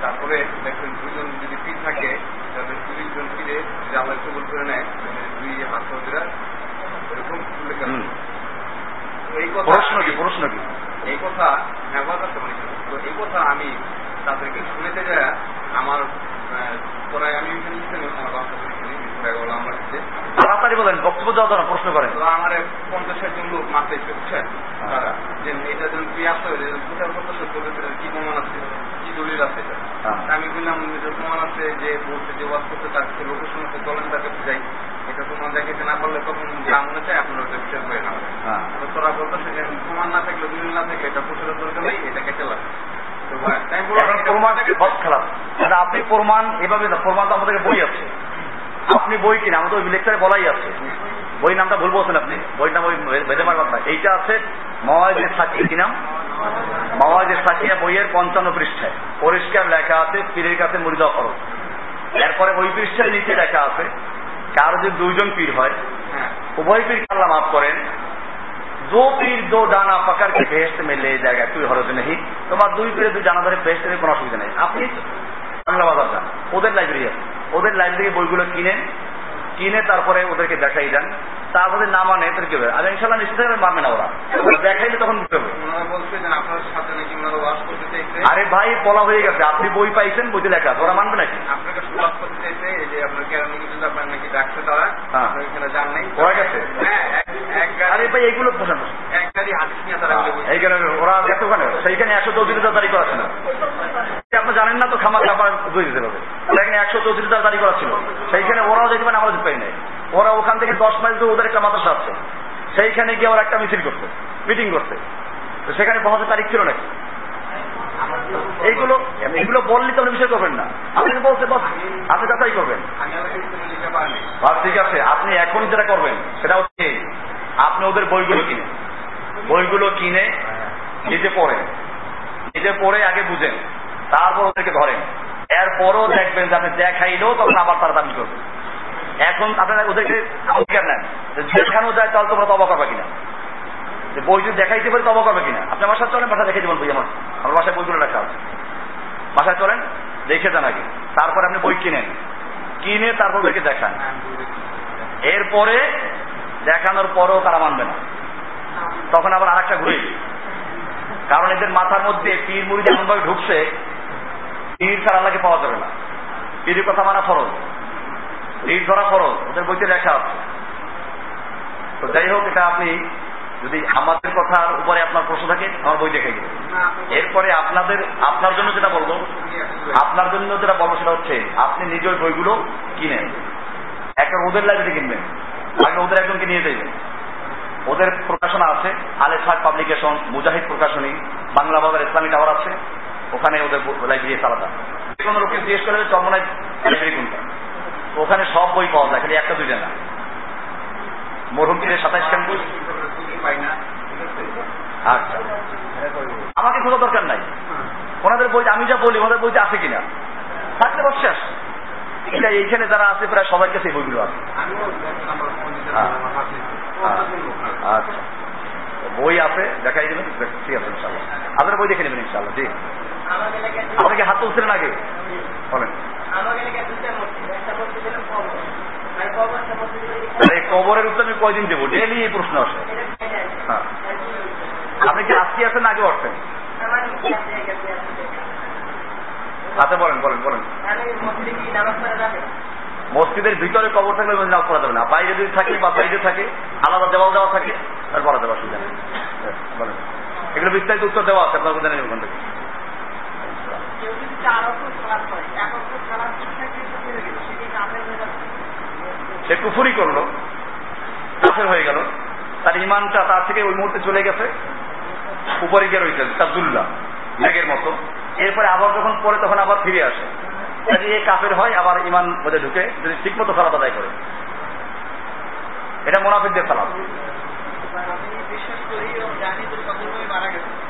তারপরে দেখবেন দুজন যদি পীর থাকে তাহলে দুইজন পীরে যদি আল্লাহ কবুল করে নেয় দুই হাত এরকম লেখা এই কথা প্রশ্ন কি প্রশ্ন কি? এই কথা আমি তাদেরকে শুনেতে যায় আমার আহ, পরে আমি লিখতে আমার বাসা আমার তাড়াতাড়ি বলেন বক্তব্য দেওয়া ধরো প্রশ্ন করেন। আমার এক পঞ্চাশ ষাট জন লোক মারতেছে বুঝছেন তারা। যে এটা আসতে প্রচার করতে কি প্রমাণ আছে কি দলিল আছে হ্যাঁ। আমি বললাম প্রমাণ আছে যে বলছে যে ওয়াজ করতে তার কাছে লোকেশন আছে চলেন তার কাছে যাই। এটা প্রমাণ দেখাতে না পারলে তখন যা মনে চায় আপনারা ওটা বিচার করে না হ্যাঁ। তোরা বলতেছে যে প্রমাণ না থাকলে দলিল না থাকলে এটা প্রচারের দরকার নেই এটা কেটে লাগে প্রমাণটাকে সব খারাপ মানে আপনি প্রমাণ এভাবে না, প্রমাণ তো আমাদের বই আছে। আপনি বই কিনে, আমাদের ওই লেকচারে বলাই আছে। বই নামটা ভুল বলছেন আপনি। বই নাম ওই বেদেমার কথা। এইটা আছে মাওয়াজের সাক্ষী। কি নাম? মাওয়াজের সাক্ষী বইয়ের পঞ্চান্ন পৃষ্ঠায়। পরিষ্কার লেখা আছে, পীরের কাছে মুরিদা খরচ এরপরে ওই পৃষ্ঠার নিচে লেখা আছে, কারও যদি দুইজন পীর হয়, উভয় পীর কাল্লা মাফ করেন। दो पीर दो ডানা पकड़ के भेस्ट में ले जाएगा कोई हरज नहीं তোমার দুই পীরে দুই জানা ধরে भेस्ट में কোনো অসুবিধা নেই আপনি বাংলা বাজার যান ওদের লাইব্রেরি আছে ওদের লাইব্রেরি বইগুলো কিনেন কিনে তারপরে ওদেরকে দেখাই দেন। তারপরে না মানে কি হবে? আর ইনশাল্লাহ নিশ্চিত থাকবে মানবে না ওরা। দেখাইলে তখন আরে ভাই বলা হয়ে গেছে। আপনি বই পাইছেন বইতে লেখা ওরা মানবে নাকি? হ্যাঁ। হ্যাঁ আরে ভাই বলে বলছে। এইখানে ওরা ওখানে। সেইখানে একশো চৌত্রিশ তারিখ আছে ছিল আপনি জানেন না তো খামা খাবার বুঝে দিতে হবে। সেখানে একশো চৌত্রিশ তারিখ করা ছিল। সেইখানে ওরাও দেখবেন আমরা যেতে পারি নাই। ওরা ওখান থেকে দশ মাইল দূরে ওদের একটা মাদ্রাসা আছে। সেইখানে গিয়ে ওরা একটা মিছিল করছে, মিটিং করছে। তো সেখানে পৌঁছে তারিখ ছিল নাকি? এইগুলো এইগুলো বললে তো বিষয় করবেন না। আপনি বলছে বস, আপনি তাই করবেন। ঠিক আছে। আপনি এখন যেটা করবেন, সেটা হচ্ছে আপনি ওদের বইগুলো কিনে বইগুলো কিনে নিজে পড়েন। নিজে পড়ে আগে বুঝেন। তারপর ওদেরকে ধরেন। এরপরও দেখবেন যে আপনি দেখাইলেও তখন আবার তারা দাবি করবে এখন আপনারা ওদেরকে অধিকার নেন যে দেখানো যায় তাহলে তোমরা তবা করবে কিনা। যে বই যদি দেখাইতে পারি তবা করবে কিনা। আপনি আমার সাথে চলেন বাসা দেখে দেবেন বই আমার। আমার বাসায় বইগুলো লেখা আছে। বাসায় চলেন, দেখে যান আগে। তারপরে আপনি বই কিনেন। কিনে তারপর ওদেরকে দেখান। এরপরে দেখানোর পরও তারা মানবে না। তখন আবার আরেকটা ঘুরে। কারণ এদের মাথার মধ্যে পীর মুড়ি যেমন ভাবে ঢুকছে ছাড়া আল্লাহকে পাওয়া যাবে না। কথা মানা ফরজ। ধরা ফরজ। ওদের বইতে লেখা আছে। তো যাই হোক, এটা আপনি যদি আমাদের কথার উপরে আপনার প্রশ্ন থাকে, আমার বই দেখে এরপরে আপনাদের, আপনার জন্য যেটা বলব, আপনার জন্য যেটা বলব সেটা হচ্ছে, আপনি নিজে ওই বইগুলো কিনেন একটা ওদের লাইব্রেরি কিনবেন। আগে ওদের একজনকে নিয়ে যাইবেন। ওদের প্রকাশনা আছে আলেফাক পাবলিকেশন, মুজাহিদ প্রকাশনী, বাংলা বাজার ইসলামী টাওয়ার আছে। ওখানে ওদের লাইব্রেরি আলাদা যে কোনো লোককে জিজ্ঞেস করে চরমনায় লাইব্রেরি কোনটা? ওখানে সব বই পাওয়া যায়, খালি একটা দুইটা না। মরহুম পীরের সাতাইশ খান বই আচ্ছা। আমাকে খোঁজা দরকার নাই। ওনাদের বই আমি যা বলি, ওনাদের বইতে আছে কিনা? থাকলে বসে এটা এইখানে যারা আছে, প্রায় সবার কাছে বইগুলো আছে। লোক। আচ্ছা। বই আছে, দেখাই দেবেন। ঠিক আছে, ইনশাল্লাহ। আপনার বই দেখে নেবেন, ইনশাল্লাহ। জি। আগে? বলেন। কবরের উত্তর আমি কয়দিন দেবো? ডেলি এই প্রশ্ন আসে। হ্যাঁ। আপনি কি আজকে আগে আসতে। আচ্ছা বলেন বলেন বলেন। মসজিদের ভিতরে কবর থাকলে নামাজ পড়া যাবে না। বাইরে যদি থাকে বা বাইরে থাকে, আলাদা দেওয়াল দেওয়া থাকে আর পড়া যাবে অসুবিধা নেই বলেন। এগুলো বিস্তারিত উত্তর দেওয়া আছে, আপনার জানেন ওখান সে কুফুরি করল কাফের হয়ে গেল। তার ইমানটা তার থেকে ওই মুহূর্তে চলে গেছে। উপরে গিয়ে রয়েছে তাজুল্লাহ মেঘের মতো। এরপরে আবার যখন পরে তখন আবার ফিরে আসে। কাজে এ কাফের হয় আবার ইমান মধ্যে ঢুকে যদি ঠিক মতো সালাদ আদায় করে। এটা মোনাফিকদের বিশ্বাস করি মারা গেছে।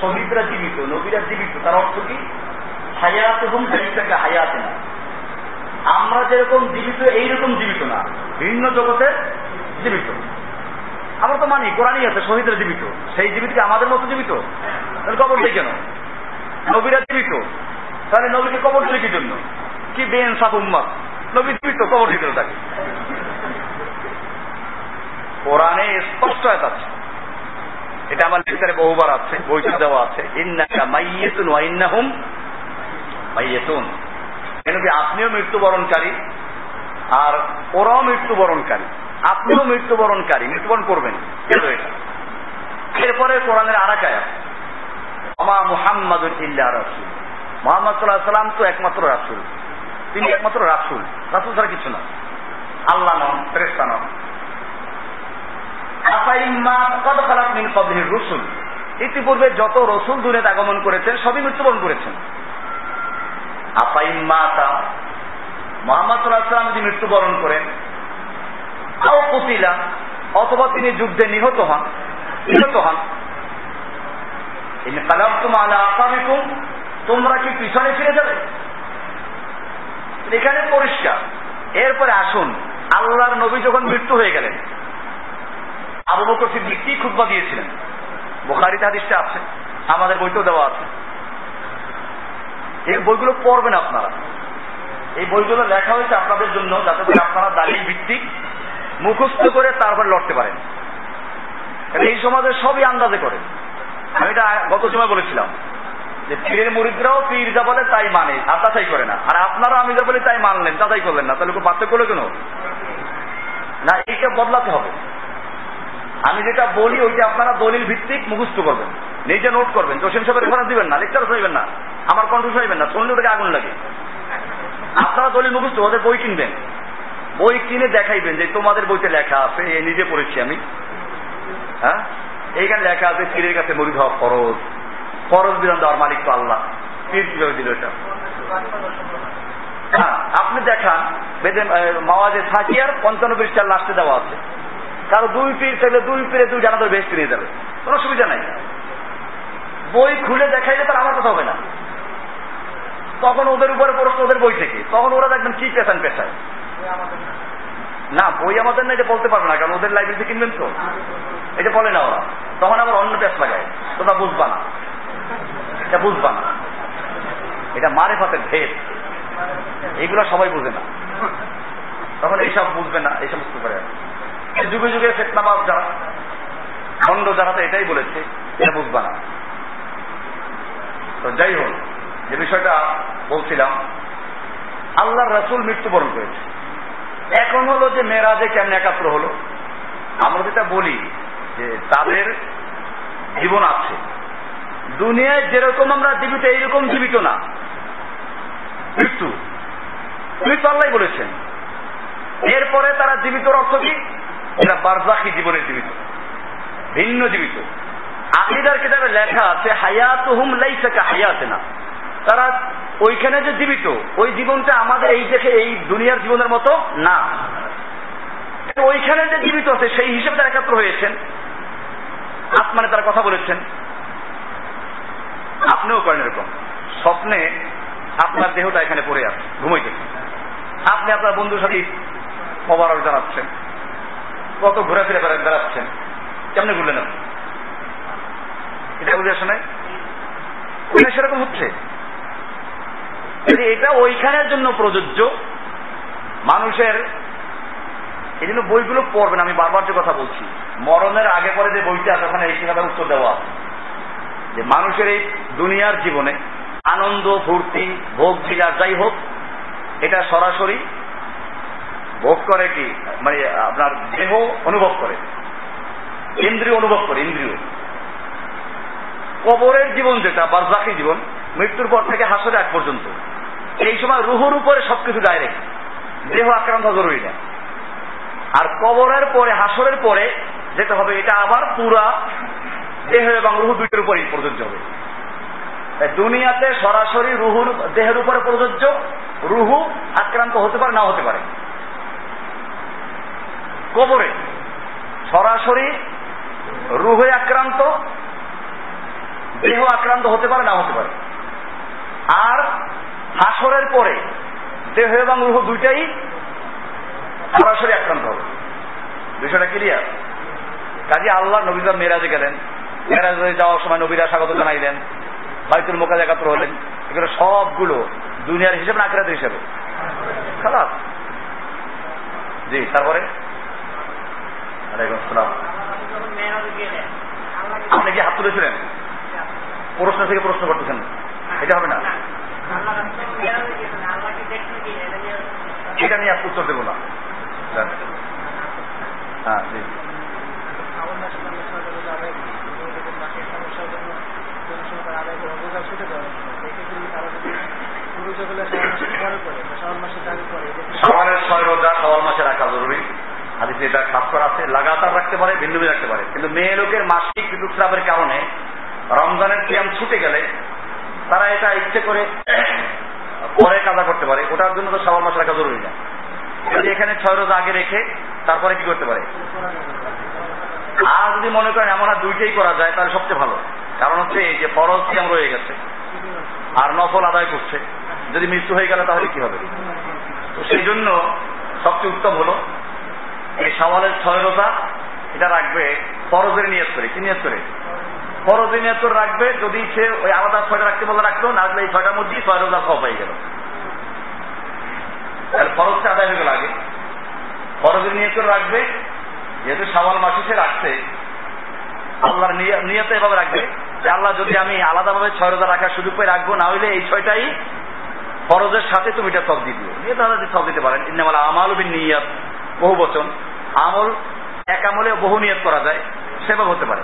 শহীদরা জীবিত, নবীরা জীবিত, তার অর্থ কি? হায়াত এবং থেকে হায়াত না আমরা যেরকম জীবিত, এইরকম জীবিত না। ভিন্ন জগতের জীবিত। আমরা তো মানি, কোরআনই আছে, শহীদের জীবিত। সেই জীবিত কি আমাদের মতো জীবিত? তাহলে কবর নেই কেন? নবীরা জীবিত। তাহলে নবীকে কবর দিলে কি জন্য? কি বেন সাপ উম্মাদ নবী জীবিত, কবর দিতে থাকে কোরআনে স্পষ্ট আছে। এটা আমার লেকচারে বহুবার আছে বইতে দেওয়া আছে। ইন্নাকা মাইয়েতুন আপনিও মৃত্যুবরণকারী, আর ওরাও মৃত্যুবরণকারী। আপনিও মৃত্যুবরণকারী, মৃত্যুবরণ করবেন কেন এটা? এরপরে কোরআনের আর এক আমা মুহাম্মাদুল ইল্লা রাসূল। মোহাম্মদ সাল্লাহ সাল্লাম তো একমাত্র রাসূল। তিনি একমাত্র রাসূল। রাসূল ছাড়া কিছু না। আল্লাহ নন, ফেরেশতা নন। রসুল। ইতিপূর্বে যত রসুল দুনিয়াতে আগমন করেছেন, সবই মৃত্যুবরণ করেছেন। আপাইম্মাতা মোহাম্মদ সাল্লাহাম যদি মৃত্যুবরণ করেন, আও পুতিলা অথবা তিনি যুদ্ধে নিহত হন নিহত হন। তোমরা কি পিছনে ফিরে যাবে? এখানে পরিষ্কার। এরপরে আসুন, আল্লাহর নবী যখন মৃত্যু হয়ে গেলেন আবু বকর সিদ্দিক কি খুতবা দিয়েছিলেন। বোখারিতে হাদিসটা আছে। আমাদের বইতেও দেওয়া আছে। এই বইগুলো পড়বেন আপনারা। এই বইগুলো লেখা হয়েছে আপনাদের জন্য যাতে করে আপনারা দালিল ভিত্তিক মুখস্থ করে তারপর লড়তে পারেন। এই সমাজে সবই আন্দাজে করে। আমি এটা গত সময় বলেছিলাম যে পীরের মুরিদরাও পীর যা বলে তাই মানে আর তাই করে না। আর আপনারা আমি যা বলি তাই মানলেন তাই করলেন না। তাহলে পার্থক্য করল কেন? না, এইটা বদলাতে হবে। আমি যেটা বলি ওইটা আপনারা দলিল ভিত্তিক মুখস্থ করবেন। নিজে নোট করবেন। জসিম সাহেবের রেফারেন্স দিবেন না লেকচার শুনবেন না। আমার কণ্ঠ শুনবেন না, শুনলে ওটাকে আগুন লাগে। আপনারা দলিল মুখস্থ, ওদের বই কিনবেন। বই কিনে দেখাইবেন যে তোমাদের বইতে লেখা আছে নিজে পড়েছি আমি। হ্যাঁ? এইখানে লেখা আছে, পীরের কাছে মরিদ হওয়া ফরজ। ফরজ বিধান দেওয়ার মালিক তো আল্লাহ। পীর কীভাবে দিল এটা? হ্যাঁ আপনি দেখান, বেদে মাওয়াজে থাকিয়ার পঞ্চান্ন পৃষ্ঠার লাস্টে দেওয়া আছে। কারও দুই পীর থাকলে দুই পীরে দুই জানাতে বেশ নিয়ে যাবে। কোনো সুবিধা নাই। বই খুলে দেখাইলে তার আমার কথা হবে না। তখন ওদের উপরে প্রশ্ন, ওদের বই থেকে। তখন ওরা দেখবেন কি পেশান পেশায় না, বই আমাদের না, এটা বলতে পারবে না, কারণ ওদের লাইব্রেরিতে কিনবেন তো। এটা বলে না ওরা। তখন আবার অন্য পেশ লাগায়। তোমরা বুঝবা না। এটা বুঝবা না। এটা মারে ফাতের ভেদ। এইগুলো সবাই বুঝে না। তখন এইসব বুঝবে না, এইসব বুঝতে পারে যুগে যুগে ফেতনাবাদ যারা, খণ্ড যারা এটাই বলেছে এটা বুঝবা না। তো যাই হোক, যে বিষয়টা বলছিলাম আল্লাহ রসুল মৃত্যুবরণ করেছে। এখন হলো যে মেয়েরাজে কেমন একাত্র হলো? আমরা যেটা বলি, যে তাদের জীবন আছে। দুনিয়ায় যেরকম আমরা জীবিত, এইরকম জীবিত না। মৃত্যু। মৃত্যু আল্লাহ বলেছেন। এরপরে তারা জীবিত অর্থ কি? এরা বারজাকি জীবনের জীবিত। ভিন্ন জীবিত। আকিদার কিতাবে লেখা আছে হায়াত হুম লাইসাকা হায়াত না তারা ওইখানে যে জীবিত, ওই জীবনটা আমাদের এই দেখে, এই দুনিয়ার জীবনের মতো না। ওইখানে যে জীবিত আছে, সেই হিসেবে তারা একাত্র হয়েছেন। আসমানে তারা কথা বলেছেন। আপনিও করেন এরকম। স্বপ্নে আপনার দেহটা এখানে পড়ে আছে, ঘুমাইতেছে। আপনি আপনার বন্ধুর সাথে মোবারক জানাচ্ছেন। কত ঘোরাফেরা বেড়া বেড়াচ্ছেন? কেমনে ঘুরলেন আপনি? এটা বুঝে আসে নাই? সেরকম হচ্ছে। এটা ওইখানের জন্য প্রযোজ্য, মানুষের এই জন্য বইগুলো পড়বেন, আমি বারবার যে কথা বলছি। মরণের আগে পরে যে বইটা আছে, ওখানে এই শিখাটার উত্তর দেওয়া আছে। যে মানুষের এই দুনিয়ার জীবনে আনন্দ, ফুর্তি, ভোগ, বিলাস, যাই হোক, এটা সরাসরি ভোগ করে কি? মানে আপনার দেহ অনুভব করে। ইন্দ্রিয় অনুভব করে, ইন্দ্রিয়। কবরের জীবন যেটা বারজাকি জীবন, মৃত্যুর পর থেকে হাসরে এক পর্যন্ত। এই সময় রুহুর উপরে সবকিছু ডাইরেক্ট দেহ আক্রান্ত জরুরি না। আর কবরের পরে, হাসরের পরে যেতে হবে, এটা আবার পুরা দেহ এবং রুহু দুইটার উপরেই প্রযোজ্য হবে। দুনিয়াতে সরাসরি রুহুর, দেহের উপরে প্রযোজ্য, রুহু আক্রান্ত হতে পারে না হতে পারে। কবরে। সরাসরি রুহে আক্রান্ত, দেহ আক্রান্ত হতে পারে, না হতে পারে। আর হাসরের পরে দেহ এবং রুহ দুইটাই সরাসরি আক্রান্ত হবে। বিষয়টা ক্লিয়ার কাজে আল্লাহ নবীরা মেরাজে গেলেন। মেরাজে যাওয়ার সময় নবীরা স্বাগত জানাইলেন বাইতুল মোকাজ একাত্র হলেন। এগুলো সবগুলো দুনিয়ার হিসেবে না আখেরাতের হিসেবে। খারাপ জি, তারপরে? আপনি কি হাত তুলেছিলেন? প্রশ্ন থেকে প্রশ্ন করতেছেন। এটা হবে না। এটা নিয়ে উত্তর দেবো না। হ্যাঁ সওয়ালের ছয় রোজা সওয়াল মাসে রাখা জরুরি। হাদিসে এটা খাস করা আছে, লাগাতার রাখতে পারে ভিন্ন রাখতে পারে। কিন্তু মেয়ে লোকের মাসিক ঋতুস্রাবের কারণে রমজানের কিয়াম ছুটে গেলে তারা এটা ইচ্ছে করে পরে কাজা করতে পারে। ওটার জন্য তো সওয়াল মাস রাখা জরুরি না। যদি এখানে ছয় রোজা আগে রেখে তারপরে কি করতে পারে? আর যদি মনে করেন এমন আর দুইটাই করা যায়, তাহলে সবচেয়ে ভালো। কারণ হচ্ছে এই যে ফরজ সিয়াম রয়ে গেছে, আর নফল আদায় করছে। যদি মৃত্যু হয়ে গেলে তাহলে কি হবে? সেই জন্য সবচেয়ে উত্তম হলো এই সওয়ালের ছয় রোজা, এটা রাখবে ফরজের নিয়ত করে। কি নিয়ত করে? ফরজের নিয়ত করে রাখবে যদি সে ওই আলাদা ছয়টা রাখতে বলে রাখল, না এই ছয়টার মধ্যেই ছয় রোজা সব হয়ে গেল। তাহলে ফরজটা আদায় হয়ে গেল আগে। ফরজের নিয়ত করে রাখবে, যেহেতু সাওয়াল মাসে সে রাখছে, আল্লাহর নিয়তে এভাবে রাখবে যে আল্লাহ যদি আমি আলাদাভাবে ছয় রোজা রাখার সুযোগ পেয়ে রাখব, না হইলে এই ছয়টাই ফরজের সাথে তুমি এটা সব দিও। নিয়ে তাহলে সব দিতে পারেন, ইন্নামাল আমাল বিন নিয়াত। বহু বচন আমল এক আমলে বহু নিয়ত করা যায় সেভাবে হতে পারে।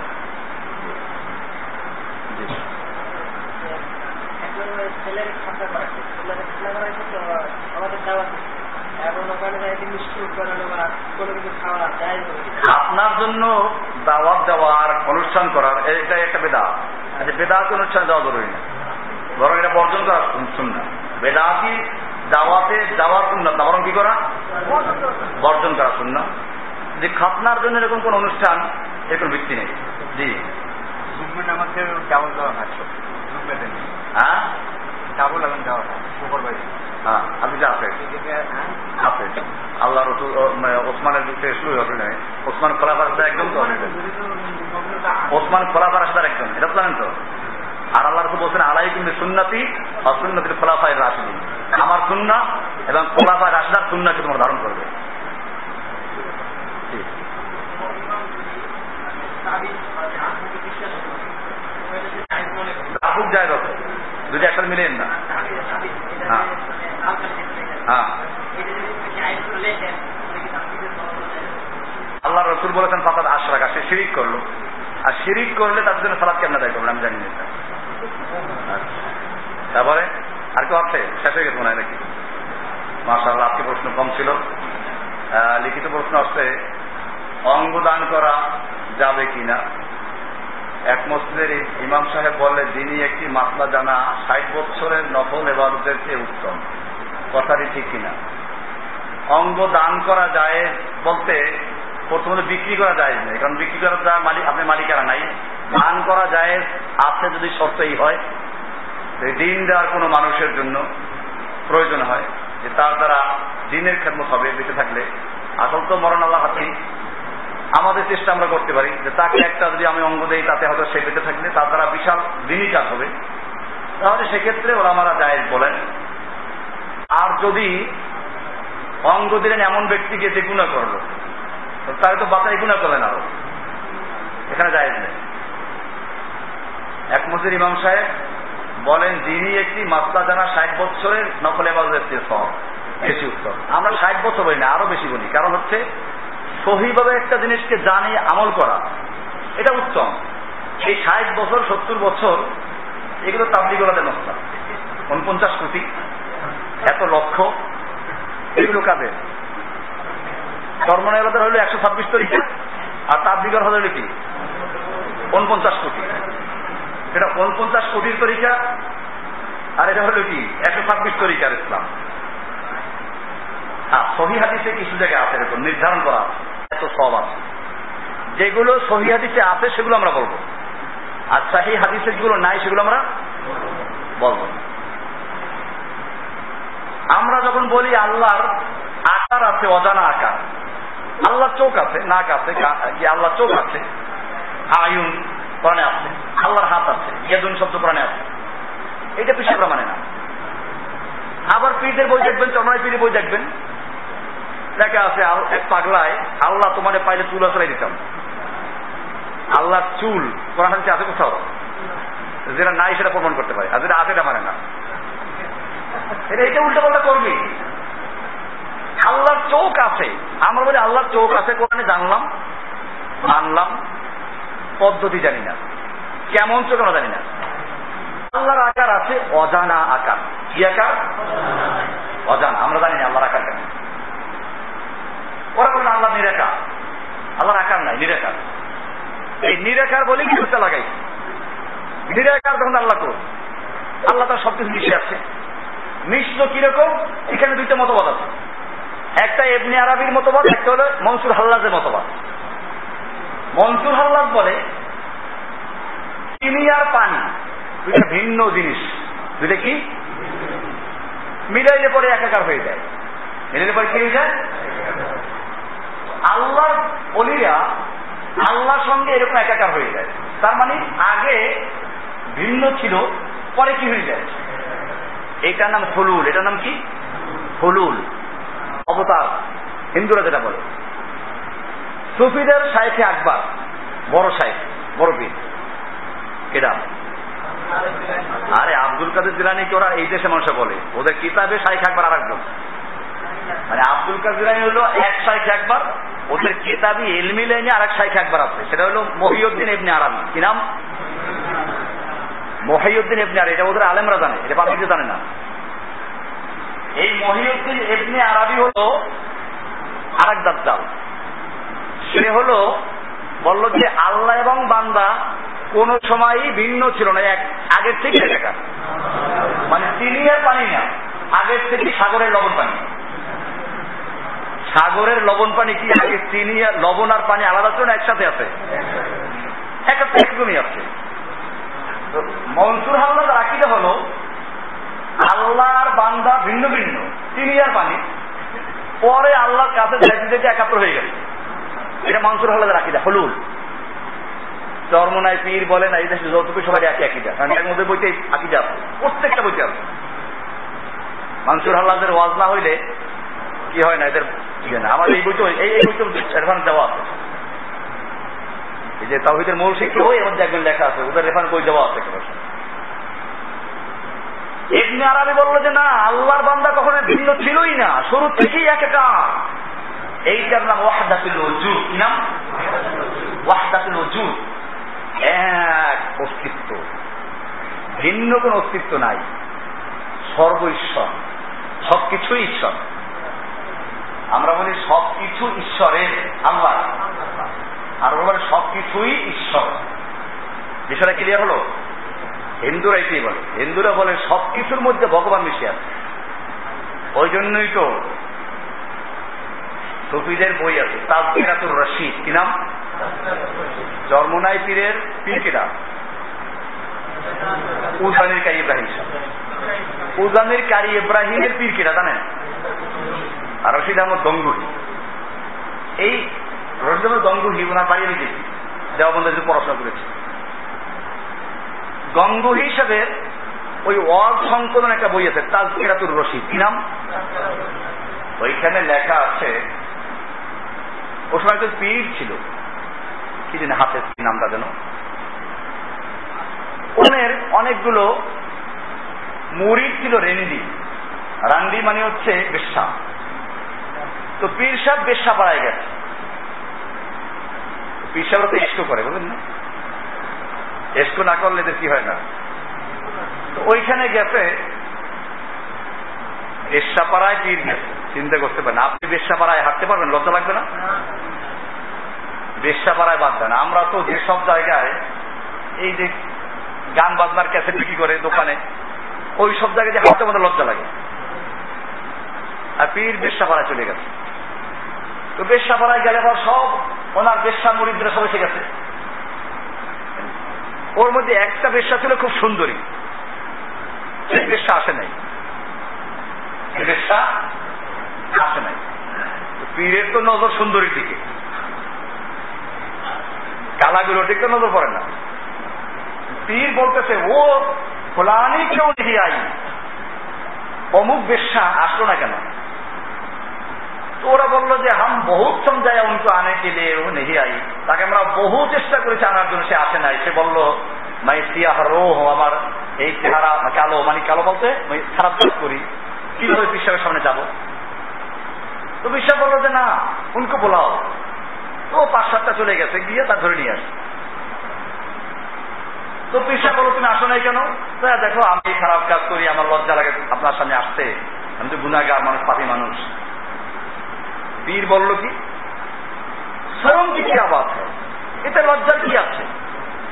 আপনার জন্য দাওয়াত দেওয়ার অনুষ্ঠান করার এটা একটা বেদা আচ্ছা বেদাত অনুষ্ঠান দেওয়া জরুরি না? বরং এটা বর্জন করা শুননা বেদাতি দাওয়াতে যাওয়ার শুননা বরং কি করা? বর্জন করা শুননা যে খাতনার জন্য এরকম কোন অনুষ্ঠান এরকম ভিত্তি নেই। জি। হয় হ্যাঁ? হয় হ্যাঁ আপনি যা আছে আছে আল্লাহ রসুল মানে ওসমানের দিক থেকে শুরু হবে ওসমান সাথে একদম তো। ওসমান সাথে একদম। এটা জানেন তো? আর আল্লাহ রসুল বলছেন আলাই কিন্তু সুন্নাতি আর সুন্নতির খোলাফায় রাশিদি আমার সুন্না এবং খোলাফায় রাশিদার সুন্নাকে তোমার ধারণ করবে। রাহুক একসাথে মিলেন না? হ্যাঁ। হ্যাঁ। আল্লাহ রসুল বলেছেন ফাতাদ আশরাক। সে শিরিক করল। আর শিরিক করলে তার জন্য সালাদ কেমন আদায় করবেন? আমি জানি না। তারপরে আর কেউ আছে? শেষ হয়ে গেছে মনে হয় নাকি? মাসাল্লাহ আজকে প্রশ্ন কম ছিল। লিখিত প্রশ্ন আসছে অঙ্গ দান করা যাবে কিনা? এক মসজিদের ইমাম সাহেব বললে যিনি একটি মাসলা জানা, ষাট বছরের নফল এবাদতের চেয়ে উত্তম। কথাটি ঠিক কিনা? অঙ্গ দান করা যায় বলতে প্রথমত বিক্রি করা যায় না। কারণ বিক্রি করা যা মালিক আপনি মালিকারা নাই। দান করা যায় আছে যদি শর্তই হয় দিন দেওয়ার কোনো মানুষের জন্য প্রয়োজন হয় যে তার দ্বারা দিনের খেদমত হবে, বেঁচে থাকলে। আসল তো মরণ আল্লাহ হাতি। আমাদের চেষ্টা আমরা করতে পারি যে তাকে একটা যদি আমি অঙ্গ দেই, তাতে হয়তো সে বেঁচে থাকলে তার দ্বারা বিশাল দিনই কাজ হবে। তাহলে সেক্ষেত্রে ওরা আমরা জায়েজ বলেন। আর যদি অঙ্গ দিলেন এমন ব্যক্তিকে যে গুণা করল তাহলে তো বাতাই গুণা করলেন আরও। এখানে জায়েজ নেই। এক মসজিদ ইমাম সাহেব বলেন, যিনি একটি মাসলা জানা ষাট বছরের নকল এবাজের চেয়ে বেশি উত্তম। আমরা ষাট বছর বলি না, আরও বেশি বলি। কারণ হচ্ছে, সহিভাবে একটা জিনিসকে জানি, আমল করা, এটা উত্তম। এই ষাট বছর, সত্তর বছর, এগুলো তাবলিগলাদের মশলা উনপঞ্চাশ কোটি, এত লক্ষ, এগুলো কাদের? কর্মনায়কদের হলো একশো ছাব্বিশ তরিকা আর তাবলিগর হলো কি? উনপঞ্চাশ কোটি। এটা উনপঞ্চাশ কোটির তরিকা আর এটা হলো কি? একশো ছাব্বিশ তরিকার ইসলাম। হ্যাঁ সহি হাদিসে কিছু জায়গায় আছে এরকম, নির্ধারণ করা এত সব আছে। যেগুলো সহি হাদিসে আছে, সেগুলো আমরা বলব। আর সাহি হাদিসে যেগুলো নাই, সেগুলো আমরা বলব। আমরা যখন বলি আল্লাহর আকার আছে, অজানা আকার আল্লাহর চোখ আছে, নাক আছে কি আল্লাহর চোখ আছে, আয়ুন প্রাণে আছে, আল্লাহর হাত আছে, ইয়াদুন শব্দ প্রাণে আছে। এটা পিছিয়ে প্রমাণে না। আবার পীরদের বই দেখবেন, চরমায় পীরের বই দেখবেন। লেখা আছে এক পাগলায়, আল্লাহ তোমার পাইলে চুল আসলে দিতাম। আল্লাহ চুল, কোরআন হাদিসে আছে কোথাও? যেটা নাই সেটা প্রমাণ করতে পারে। আর যেটা আছে এটা মানে না। এটা এটা উল্টো পাল্টা করবি। আল্লাহর চোখ আছে। আমরা বলি, আল্লাহর চোখ আছে কোরআনে, জানলাম। মানলাম। পদ্ধতি জানি না। কেমন চোখ আমরা জানি না। আল্লাহর আকার আছে অজানা আকার। কি আকার? অজানা। আমরা জানি না আল্লাহর আকার কেমন। ওরা বলেন আল্লাহ নিরাকার। আল্লাহর আকার নাই, নিরাকার। এই নিরাকার বলে কি করতে লাগাই? নিরাকার তখন আল্লাহ করুন আল্লাহ তার সবকিছু মিশে আছে। মিশ্র কীরকম? এখানে দুইটা মতবাদ আছে। একটা এমনি আরবির মতবাদ, একটা হলো মনসুর হাল্লাজের মতবাদ। মনসুর হাল্লাজ বলে, চিনি আর পানি, দুইটা ভিন্ন জিনিস। দুইটা কি? মিলাইলে পরে একাকার হয়ে যায়। মিলাইলে পরে কি হয়ে যায়? আল্লাহর অলিরা আল্লাহর সঙ্গে এরকম একাকার হয়ে যায়। তার মানে আগে ভিন্ন ছিল, পরে কি হয়ে যায়? এটার নাম হলুল। এটার নাম কি? হলুল। অবতার। হিন্দুরা যেটা বলে। সুফিদের শাইখে আকবর, বড় শাইখ, বড় পীর। এটা। আরে আব্দুল কাদের জিলানিকে ওরা এই দেশে মানুষে বলে? ওদের কিতাবে শাইখ আকবর আর একজন মানে আব্দুল কাদের জিলানি হলো এক শাইখ একবার ওদের কিতাবি এলমি লাইনে আর এক শাইখ একবার আছে। সেটা হলো মহিউদ্দিন এমনি আরামি। কি নাম? মহিউদ্দিন এমনি আর এটা ওদের আলেমরা জানে, এটা পাবলিকে জানে না। এই মহিউদ্দিন ইবনে আরাবি হলো আরেক দাজ্জাল। সে হলো বলল যে আল্লাহ এবং বান্দা কোন সময়ই ভিন্ন ছিল না, এক আগের থেকে একা মানে তিনি আর পানি না, আগের থেকে সাগরের লবণ পানি। সাগরের লবণ পানি কি আগে চিনি আর লবণ আর পানি আলাদা ছিল না, একসাথে আছে? একাত্তর একদমই আছে। মনসুর হাল্লার আকিদা হলো আল্লাহর বান্দা ভিন্ন ভিন্ন, চিনি আর পানি। পরে আল্লাহর কাছে যাইতে যেতে একাত্তর হয়ে গেছে এটা মনসুর হাল্লাদের আকিদা হলুল চর্মনায় পীর বলে না এই দেশে যতটুকু সবাই একই আকিদা। কারণ এর মধ্যে বইতে আকিদা আছে, প্রত্যেকটা বইতে আছে। মানসুর হাল্লাদের ওয়াজ না হইলে কি হয় না, এদের ইয়ে আমার এই বইতে, এই এই বইতে রেফারেন্স দেওয়া আছে। এই যে তাহিদের মূল শিক্ষা এর মধ্যে একজন লেখা আছে, ওদের রেফারেন্স বই দেওয়া আছে ইবনে আরবি বলল যে, না, আল্লাহর বান্দা কখনো ভিন্ন ছিলই না। শুরু থেকেই এক একা এইটার নাম ওয়াহদাতুল ওজুদ। কি নাম? ওয়াহদাতুল ওজুদ। এক অস্তিত্ব। ভিন্ন কোন অস্তিত্ব নাই। সর্ব ঈশ্বর সবকিছুই ঈশ্বর। আমরা বলি সবকিছু ঈশ্বরের আল্লাহ। আর বলে সবকিছুই ঈশ্বর। বিষয়টা ক্লিয়ার হলো? হিন্দুরা এটাই বলে। হিন্দুরা বলে সবকিছুর মধ্যে ভগবান মিশে আছে। ওই জন্যই তো সুফিদের বই আছে। তাজকিরাতুর রশিদ। কি নাম? জন্মনাই পীরের পীর কিনা উজানির কারি ইব্রাহিম উজানির কারি ইব্রাহিমের পীর কিনা জানেন? আর রশিদ আহমদ গঙ্গুহি এই রশিদ আহমদ গঙ্গুহি ওনার বাড়ি আমি গেছি। দেওয়াবন্ধে পড়াশোনা করেছি। গঙ্গুহি হিসাবে ওই ওয়াজ সংকলন একটা বই আছে তাজকিরাতুর রশিদ। কি নাম? ওইখানে লেখা আছে ও সময় তো পীর ছিল। কি দিন হাতে নামটা যেন? ওনের অনেকগুলো মুরিদ ছিল রেন্ডি রান্ডি মানে হচ্ছে বেশ্যা। তো পীর সাহেব বেশ্যা পাড়ায় গেছে। পীর সাহেবরা তো এসকো করে, বলেন না। এসকো না করলে কি হয় না? ওইখানে গেছে বেশ্যাপাড়ায় পীর গেছে, চিন্তা করতে পারেন আপনি বেশ্যাপাড়ায় হাঁটতে পারবেন, লজ্জা লাগবে না? বেশ্যাপাড়ায় বাদ দেন। আমরা তো যেসব জায়গায় এই যে গান বাজনার ক্যাসেট বিক্রি করে দোকানে, ওই সব জায়গায় যে হাঁটতে আমাদের লজ্জা লাগে। আর পীর বেশ্যাপাড়ায় চলে গেছে। তো বেশ্যাপাড়ায় গেলে আবার সব ওনার বেশ্যা মুড়িদরা সব এসে গেছে। ওর মধ্যে একটা বেশ্যা ছিল খুব সুন্দরী। সেই বেশ্যা আসে নাই। বেশা আসে নাই। পীরের তো নজর সুন্দরীর দিকে। কালাগুলোর দিকে নজর পড়ে না। পীর বলতেছে, ও ফলানি কেউ দেখি আই অমুক বেশ্যা আসলো না কেন? তো ওরা বলল যে, হাম বহুত সমঝায় উনকো আনে কে ও নেহি আই। তাকে আমরা বহু চেষ্টা করেছি আনার জন্য, সে আসে নাই। সে বলল, মাই সিয়াহ রো আমার এই চেহারা কালো মানে কালো বলতে খারাপ কাজ করি। কীভাবে বিশ্বাসের সামনে যাব? তো বিশ্বাস বলল যে, না, উনকো বলাও। তো পাঁচ সাতটা চলে গেছে, গিয়ে তা ধরে নিয়ে আসে। তো পেশা বলো তুমি আসো নাই কেন? দেখো, আমি খারাপ কাজ করি, আমার লজ্জা লাগে, আপনার সামনে আসতে। আমি তো গুণাগার মানুষ, পাপি মানুষ। পীর বলল কি? শরম কি কি আবাদ এতে লজ্জার কি আছে?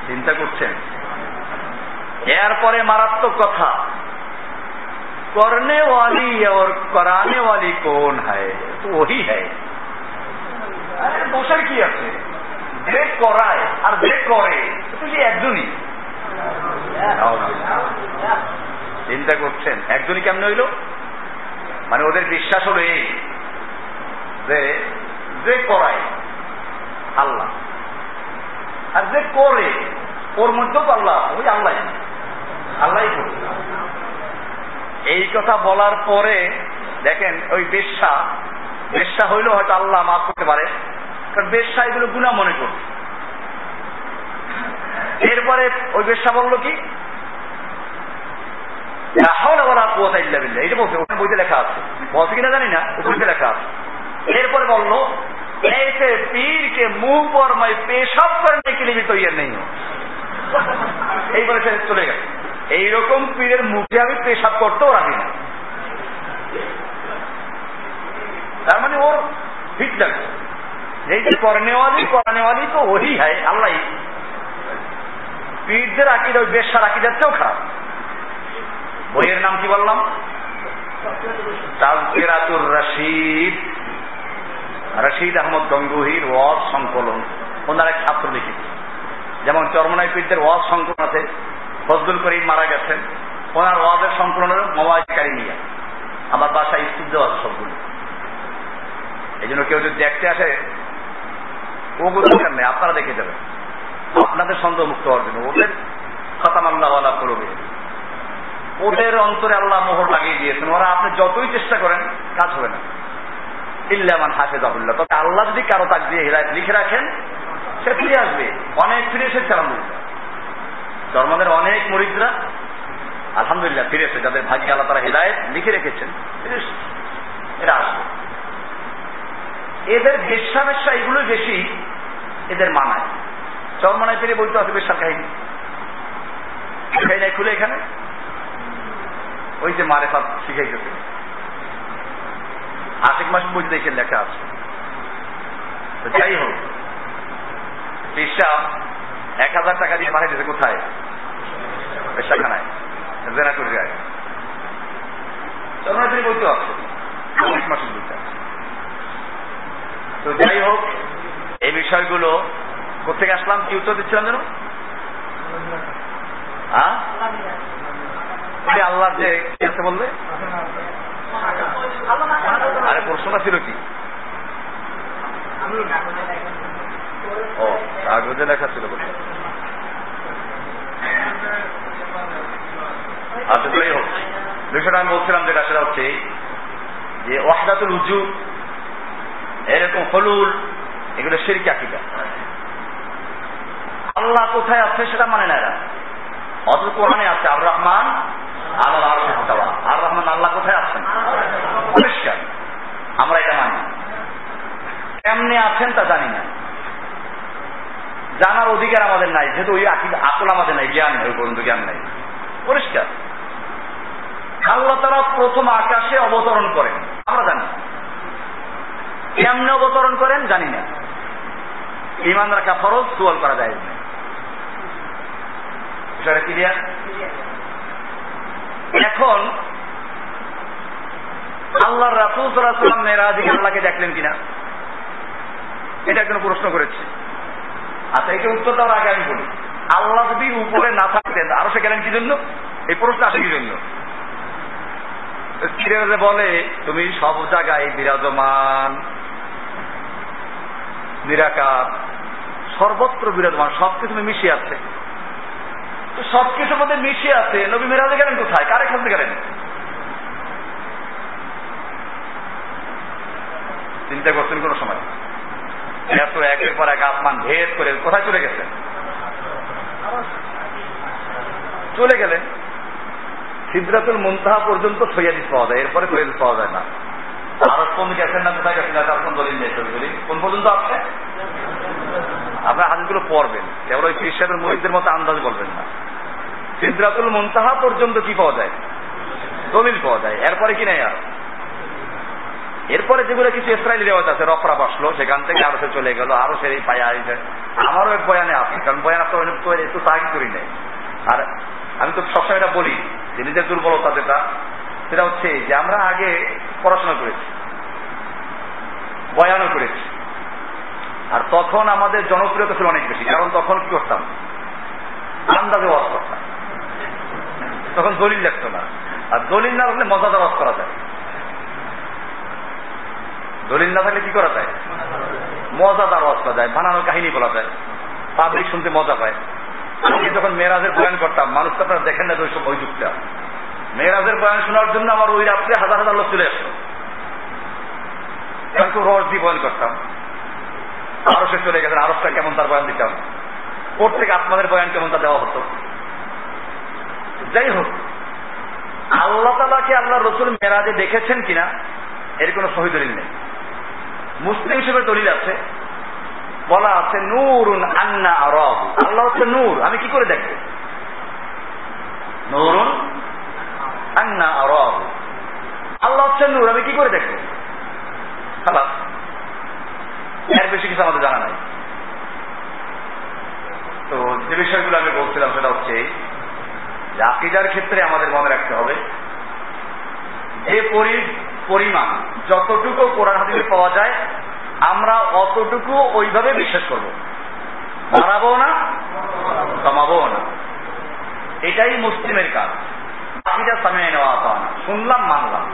চিন্তা করছেন? এরপরে মারাত্মক কথা। করনে ওয়ালি আর করানে ওয়ালি কোন হয়? তো ওই দোষের কি আছে? যে করায় আর যে করে তুই একজনই? চিন্তা করছেন? একজনই কেমন হইল? মানে ওদের বিশ্বাস হলো এই। যে যে করায়, আল্লাহ। আর যে করে, ওর মধ্যেও আল্লাহ ওই আল্লাহ আল্লাহ করে এই কথা বলার পরে, দেখেন, ওই বেশ্যা বেশ্যা হইলেও হয়তো আল্লাহ মাফ করতে পারে, কারণ বেশ্যা এগুলো গুণা মনে করছে এরপরে ওই বেশ্যা বলল কি? এটা বলছে, ওখানে বইতে লেখা আছে। বলছে কিনা জানি না বইতে লেখা আছে। এরপরে বললো ऐसे पीर के मुंह पर मैं पेशाब करने के लिए भी तैयार नहीं हूं এই বলে সে চলে গেছে এইরকম পীরের মুখে আমি পেশাব করতেও রাখি না তার মানে ওর ঠিক লাগছে এই যে করনেওয়ালি করানেওয়ালি তো ওই হয় আল্লাহ পীরদের আকিদা ওই বেশার আকিদার চেয়েও খারাপ বইয়ের নাম কি বললাম তাজকিরাতুর রশিদ রশিদ আহমদ গঙ্গুহির ওয়াজ সংকলন। ওনার এক ছাত্র লিখিত যেমন চরমনাই পীরদের ওয়াজ সংকলন আছে, ফজলুল করিম মারা গেছেন, ওনার ওয়াজের সংকলনের মোবাইলকারী নিয়ে আমার বাসায় স্তূপ আছে সবগুলো। এই জন্য কেউ যদি দেখতে আসে ওগুলো দরকার নেই, আপনারা দেখে যাবেন। আপনাদের সন্দেহ মুক্ত হওয়ার জন্য। ওদের খতাম আল্লাহ করবে ওদের অন্তরে আল্লাহ মোহর লাগিয়ে দিয়েছেন। ওরা আপনি যতই চেষ্টা করেন, কাজ হবে না। ইল্লামান হাফেজাহুল্লাহ। তবে আল্লাহ যদি কারও তাক দিয়ে হৃদায়ত লিখে রাখেন, সে ফিরে আসবে। অনেক ফিরে এসেছে, আলহামদুলিল্লাহ। জন্মাদের অনেক মরিদরা আলহামদুলিল্লাহ ফিরে এসে যাদের ভাগ্যে আল্লাহ তারা হৃদায়ত লিখে রেখেছেন। এরা আসবে। এদের বেশ্যা বেশ্যা এগুলোই বেশি এদের মানায়। চরমানায় ফিরে বলতে আছে বেশার কাহিনী। খুলে এখানে? ওই যে মারে ফাত শিখাইতেছে। আশেক মাস বই দেখে লেখা আছে। তো যাই হোক পেশা এক হাজার টাকা দিয়ে পাঠাইতেছে কোথায়? পেশাখানায় জেনা করে যায় চরমায় ফিরে বলতে বইতে আছে তো যাই হোক এই বিষয়গুলো কোথেকে আসলাম? কি উত্তর দিচ্ছিলাম যেন? হ্যাঁ? আল্লাহ যে কি আছে বললে? আরে, প্রশ্নটা ছিল কি? ও, কাগজে লেখা ছিল আচ্ছা যাই হোক। বিষয়টা আমি বলছিলাম যেটা, সেটা হচ্ছে যে ওয়াহদাতুল উজু, এরকম হলুল, এগুলো শিরকি আকিদা। আল্লাহ কোথায় আছে সেটা মানে না এরা? অত কোরআনে আছে আর রহমান আল্লাহ রহমান আল্লাহ কোথায় আছেন? পরিষ্কার। আমরা এটা মানি। কেমনে আছেন তা জানি না। জানার অধিকার আমাদের নাই যেহেতু ওই আকল আমাদের নাই জ্ঞান নেই পর্যন্ত জ্ঞান নাই। পরিষ্কার। আল্লাহ তারা প্রথম আকাশে অবতরণ করেন। আমরা জানি। কেমনে অবতরণ করেন জানি না। ইমান রাখা ফরজ সুয়াল করা যায় না। বিষয়টা ক্লিয়ার এখন আল্লাহ রাসুল সাল্লাম মেয়েরাজিকে আল্লাহকে দেখলেন কিনা? এটা একজন প্রশ্ন করেছে? আচ্ছা এটা উত্তর দেওয়ার আগে আমি বলি, আল্লাহ যদি উপরে না থাকতেন, আরও সে গেলেন কি জন্য এই প্রশ্ন আসে কি জন্য সিরিয়ালে বলে, তুমি সব জায়গায় বিরাজমান, নিরাকার, সর্বত্র বিরাজমান, সবকিছু তুমি মিশিয়ে আছে। সবকিছুর মধ্যে মিশিয়ে আছে, নবী মেরাজে গেলেন কোথায়? কারে খেলতে গেলেন? চিন্তা করছেন কোন সময়? এত একের পর এক আসমান ভেদ করে কোথায় চলে গেছেন? চলে গেলেন। সিদ্ধাতুল মুন্তাহা পর্যন্ত সৈয়াদিস পাওয়া যায়, এরপরে সৈয়াদিস পাওয়া যায় না। কোন গেছেন না, কোথায় গেছেন তার কোন দলিল নেই কোন পর্যন্ত আছে আপনার হাদিসগুলো পড়বেন। কেবল ওই পীর সাহেবের মহিদের মতো আন্দাজ বলবেন না। সিদ্ধাতুল মুন্তাহা পর্যন্ত কি পাওয়া যায়? দলিল পাওয়া যায়। এরপরে কি নেই আর? এরপরে যেগুলো কিছু ইসরায়েলি রেওয়াজ আছে, রফরা বসল, সেখান থেকে আরও সে চলে গেল, আরও সে এই পায়া আইছে। আমারও এক বয়ানে আছে, কারণ বয়ান আপনার তো একটু সাহায্য করি নাই। আর আমি তো সবসময় এটা বলি, যে নিজের দুর্বলতা যেটা, সেটা হচ্ছে যে আমরা আগে পড়াশোনা করেছি, বয়ানও করেছি। আর তখন আমাদের জনপ্রিয়তা ছিল অনেক বেশি, কারণ তখন কি করতাম? আন্দাজে ওয়াজ করতাম। তখন দলিল লাগতো না। আর দলিল না থাকলে মজাদার ওয়াজ করা যায়। দলিল না থাকলে কি করা যায়? মজাদার ওয়াজ করা যায় বানানো কাহিনী বলা যায়। পাবলিক শুনতে মজা পায়। আমি যখন মেয়েরাজের বয়ান করতাম, মানুষ তো আপনারা দেখেন না ওই সব অভিযুক্তা মেয়েরাজের বয়ান শোনার জন্য আমার ওই রাত্রে হাজার হাজার লোক চলে আসতো। আমি খুব রস দিয়ে বয়ান করতাম। আরও সে চলে গেছেন আরসটা কেমন তার বয়ান দিতাম। প্রত্যেক আপনাদের বয়ান কেমন তা দেওয়া হতো। যাই হোক, আল্লাহ তালাকে আল্লাহ রসুল মেরাজে দেখেছেন কিনা? এর কোনো দলিল নেই। মুসলিম হিসেবে দলিল আছে। বলা আছে, নূরুন আন্না আর আল্লাহ হচ্ছে নূর। আমি কি করে দেখব? নূরুন আন্না আর আল্লাহ হচ্ছে নূর। আমি কি করে দেখব? খালাস। এর বেশি কিছু আমাদের জানা নাই। তো যে বিষয়গুলো আমি বলছিলাম সেটা হচ্ছে যে আকিদার ক্ষেত্রে আমাদের মনে রাখতে হবে, যে পরিমাণ যতটুকু কোরআন হাদিসে পাওয়া যায়, আমরা অতটুকু ওইভাবে বিশ্বাস করব। বাড়াবো না, কমাবো না। এটাই মুসলিমের কাজ। বাকিটা সামনে নেওয়া তা না। শুনলাম, মানলাম।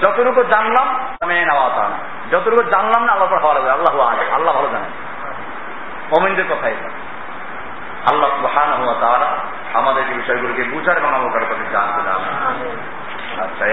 যতটুকু জানলাম সামনে নেওয়া তা না। যতটুকু জানলাম না আল্লাহ ভালো লাগবে আল্লাহ আল্লাহ ভালো জানেন মমিনদের কথা এটা। আল্লাহ সুহান হওয়া তারা আমাদের বিষয়গুলোকে বুঝার এবং আমল করার কথা জানতে আচ্ছা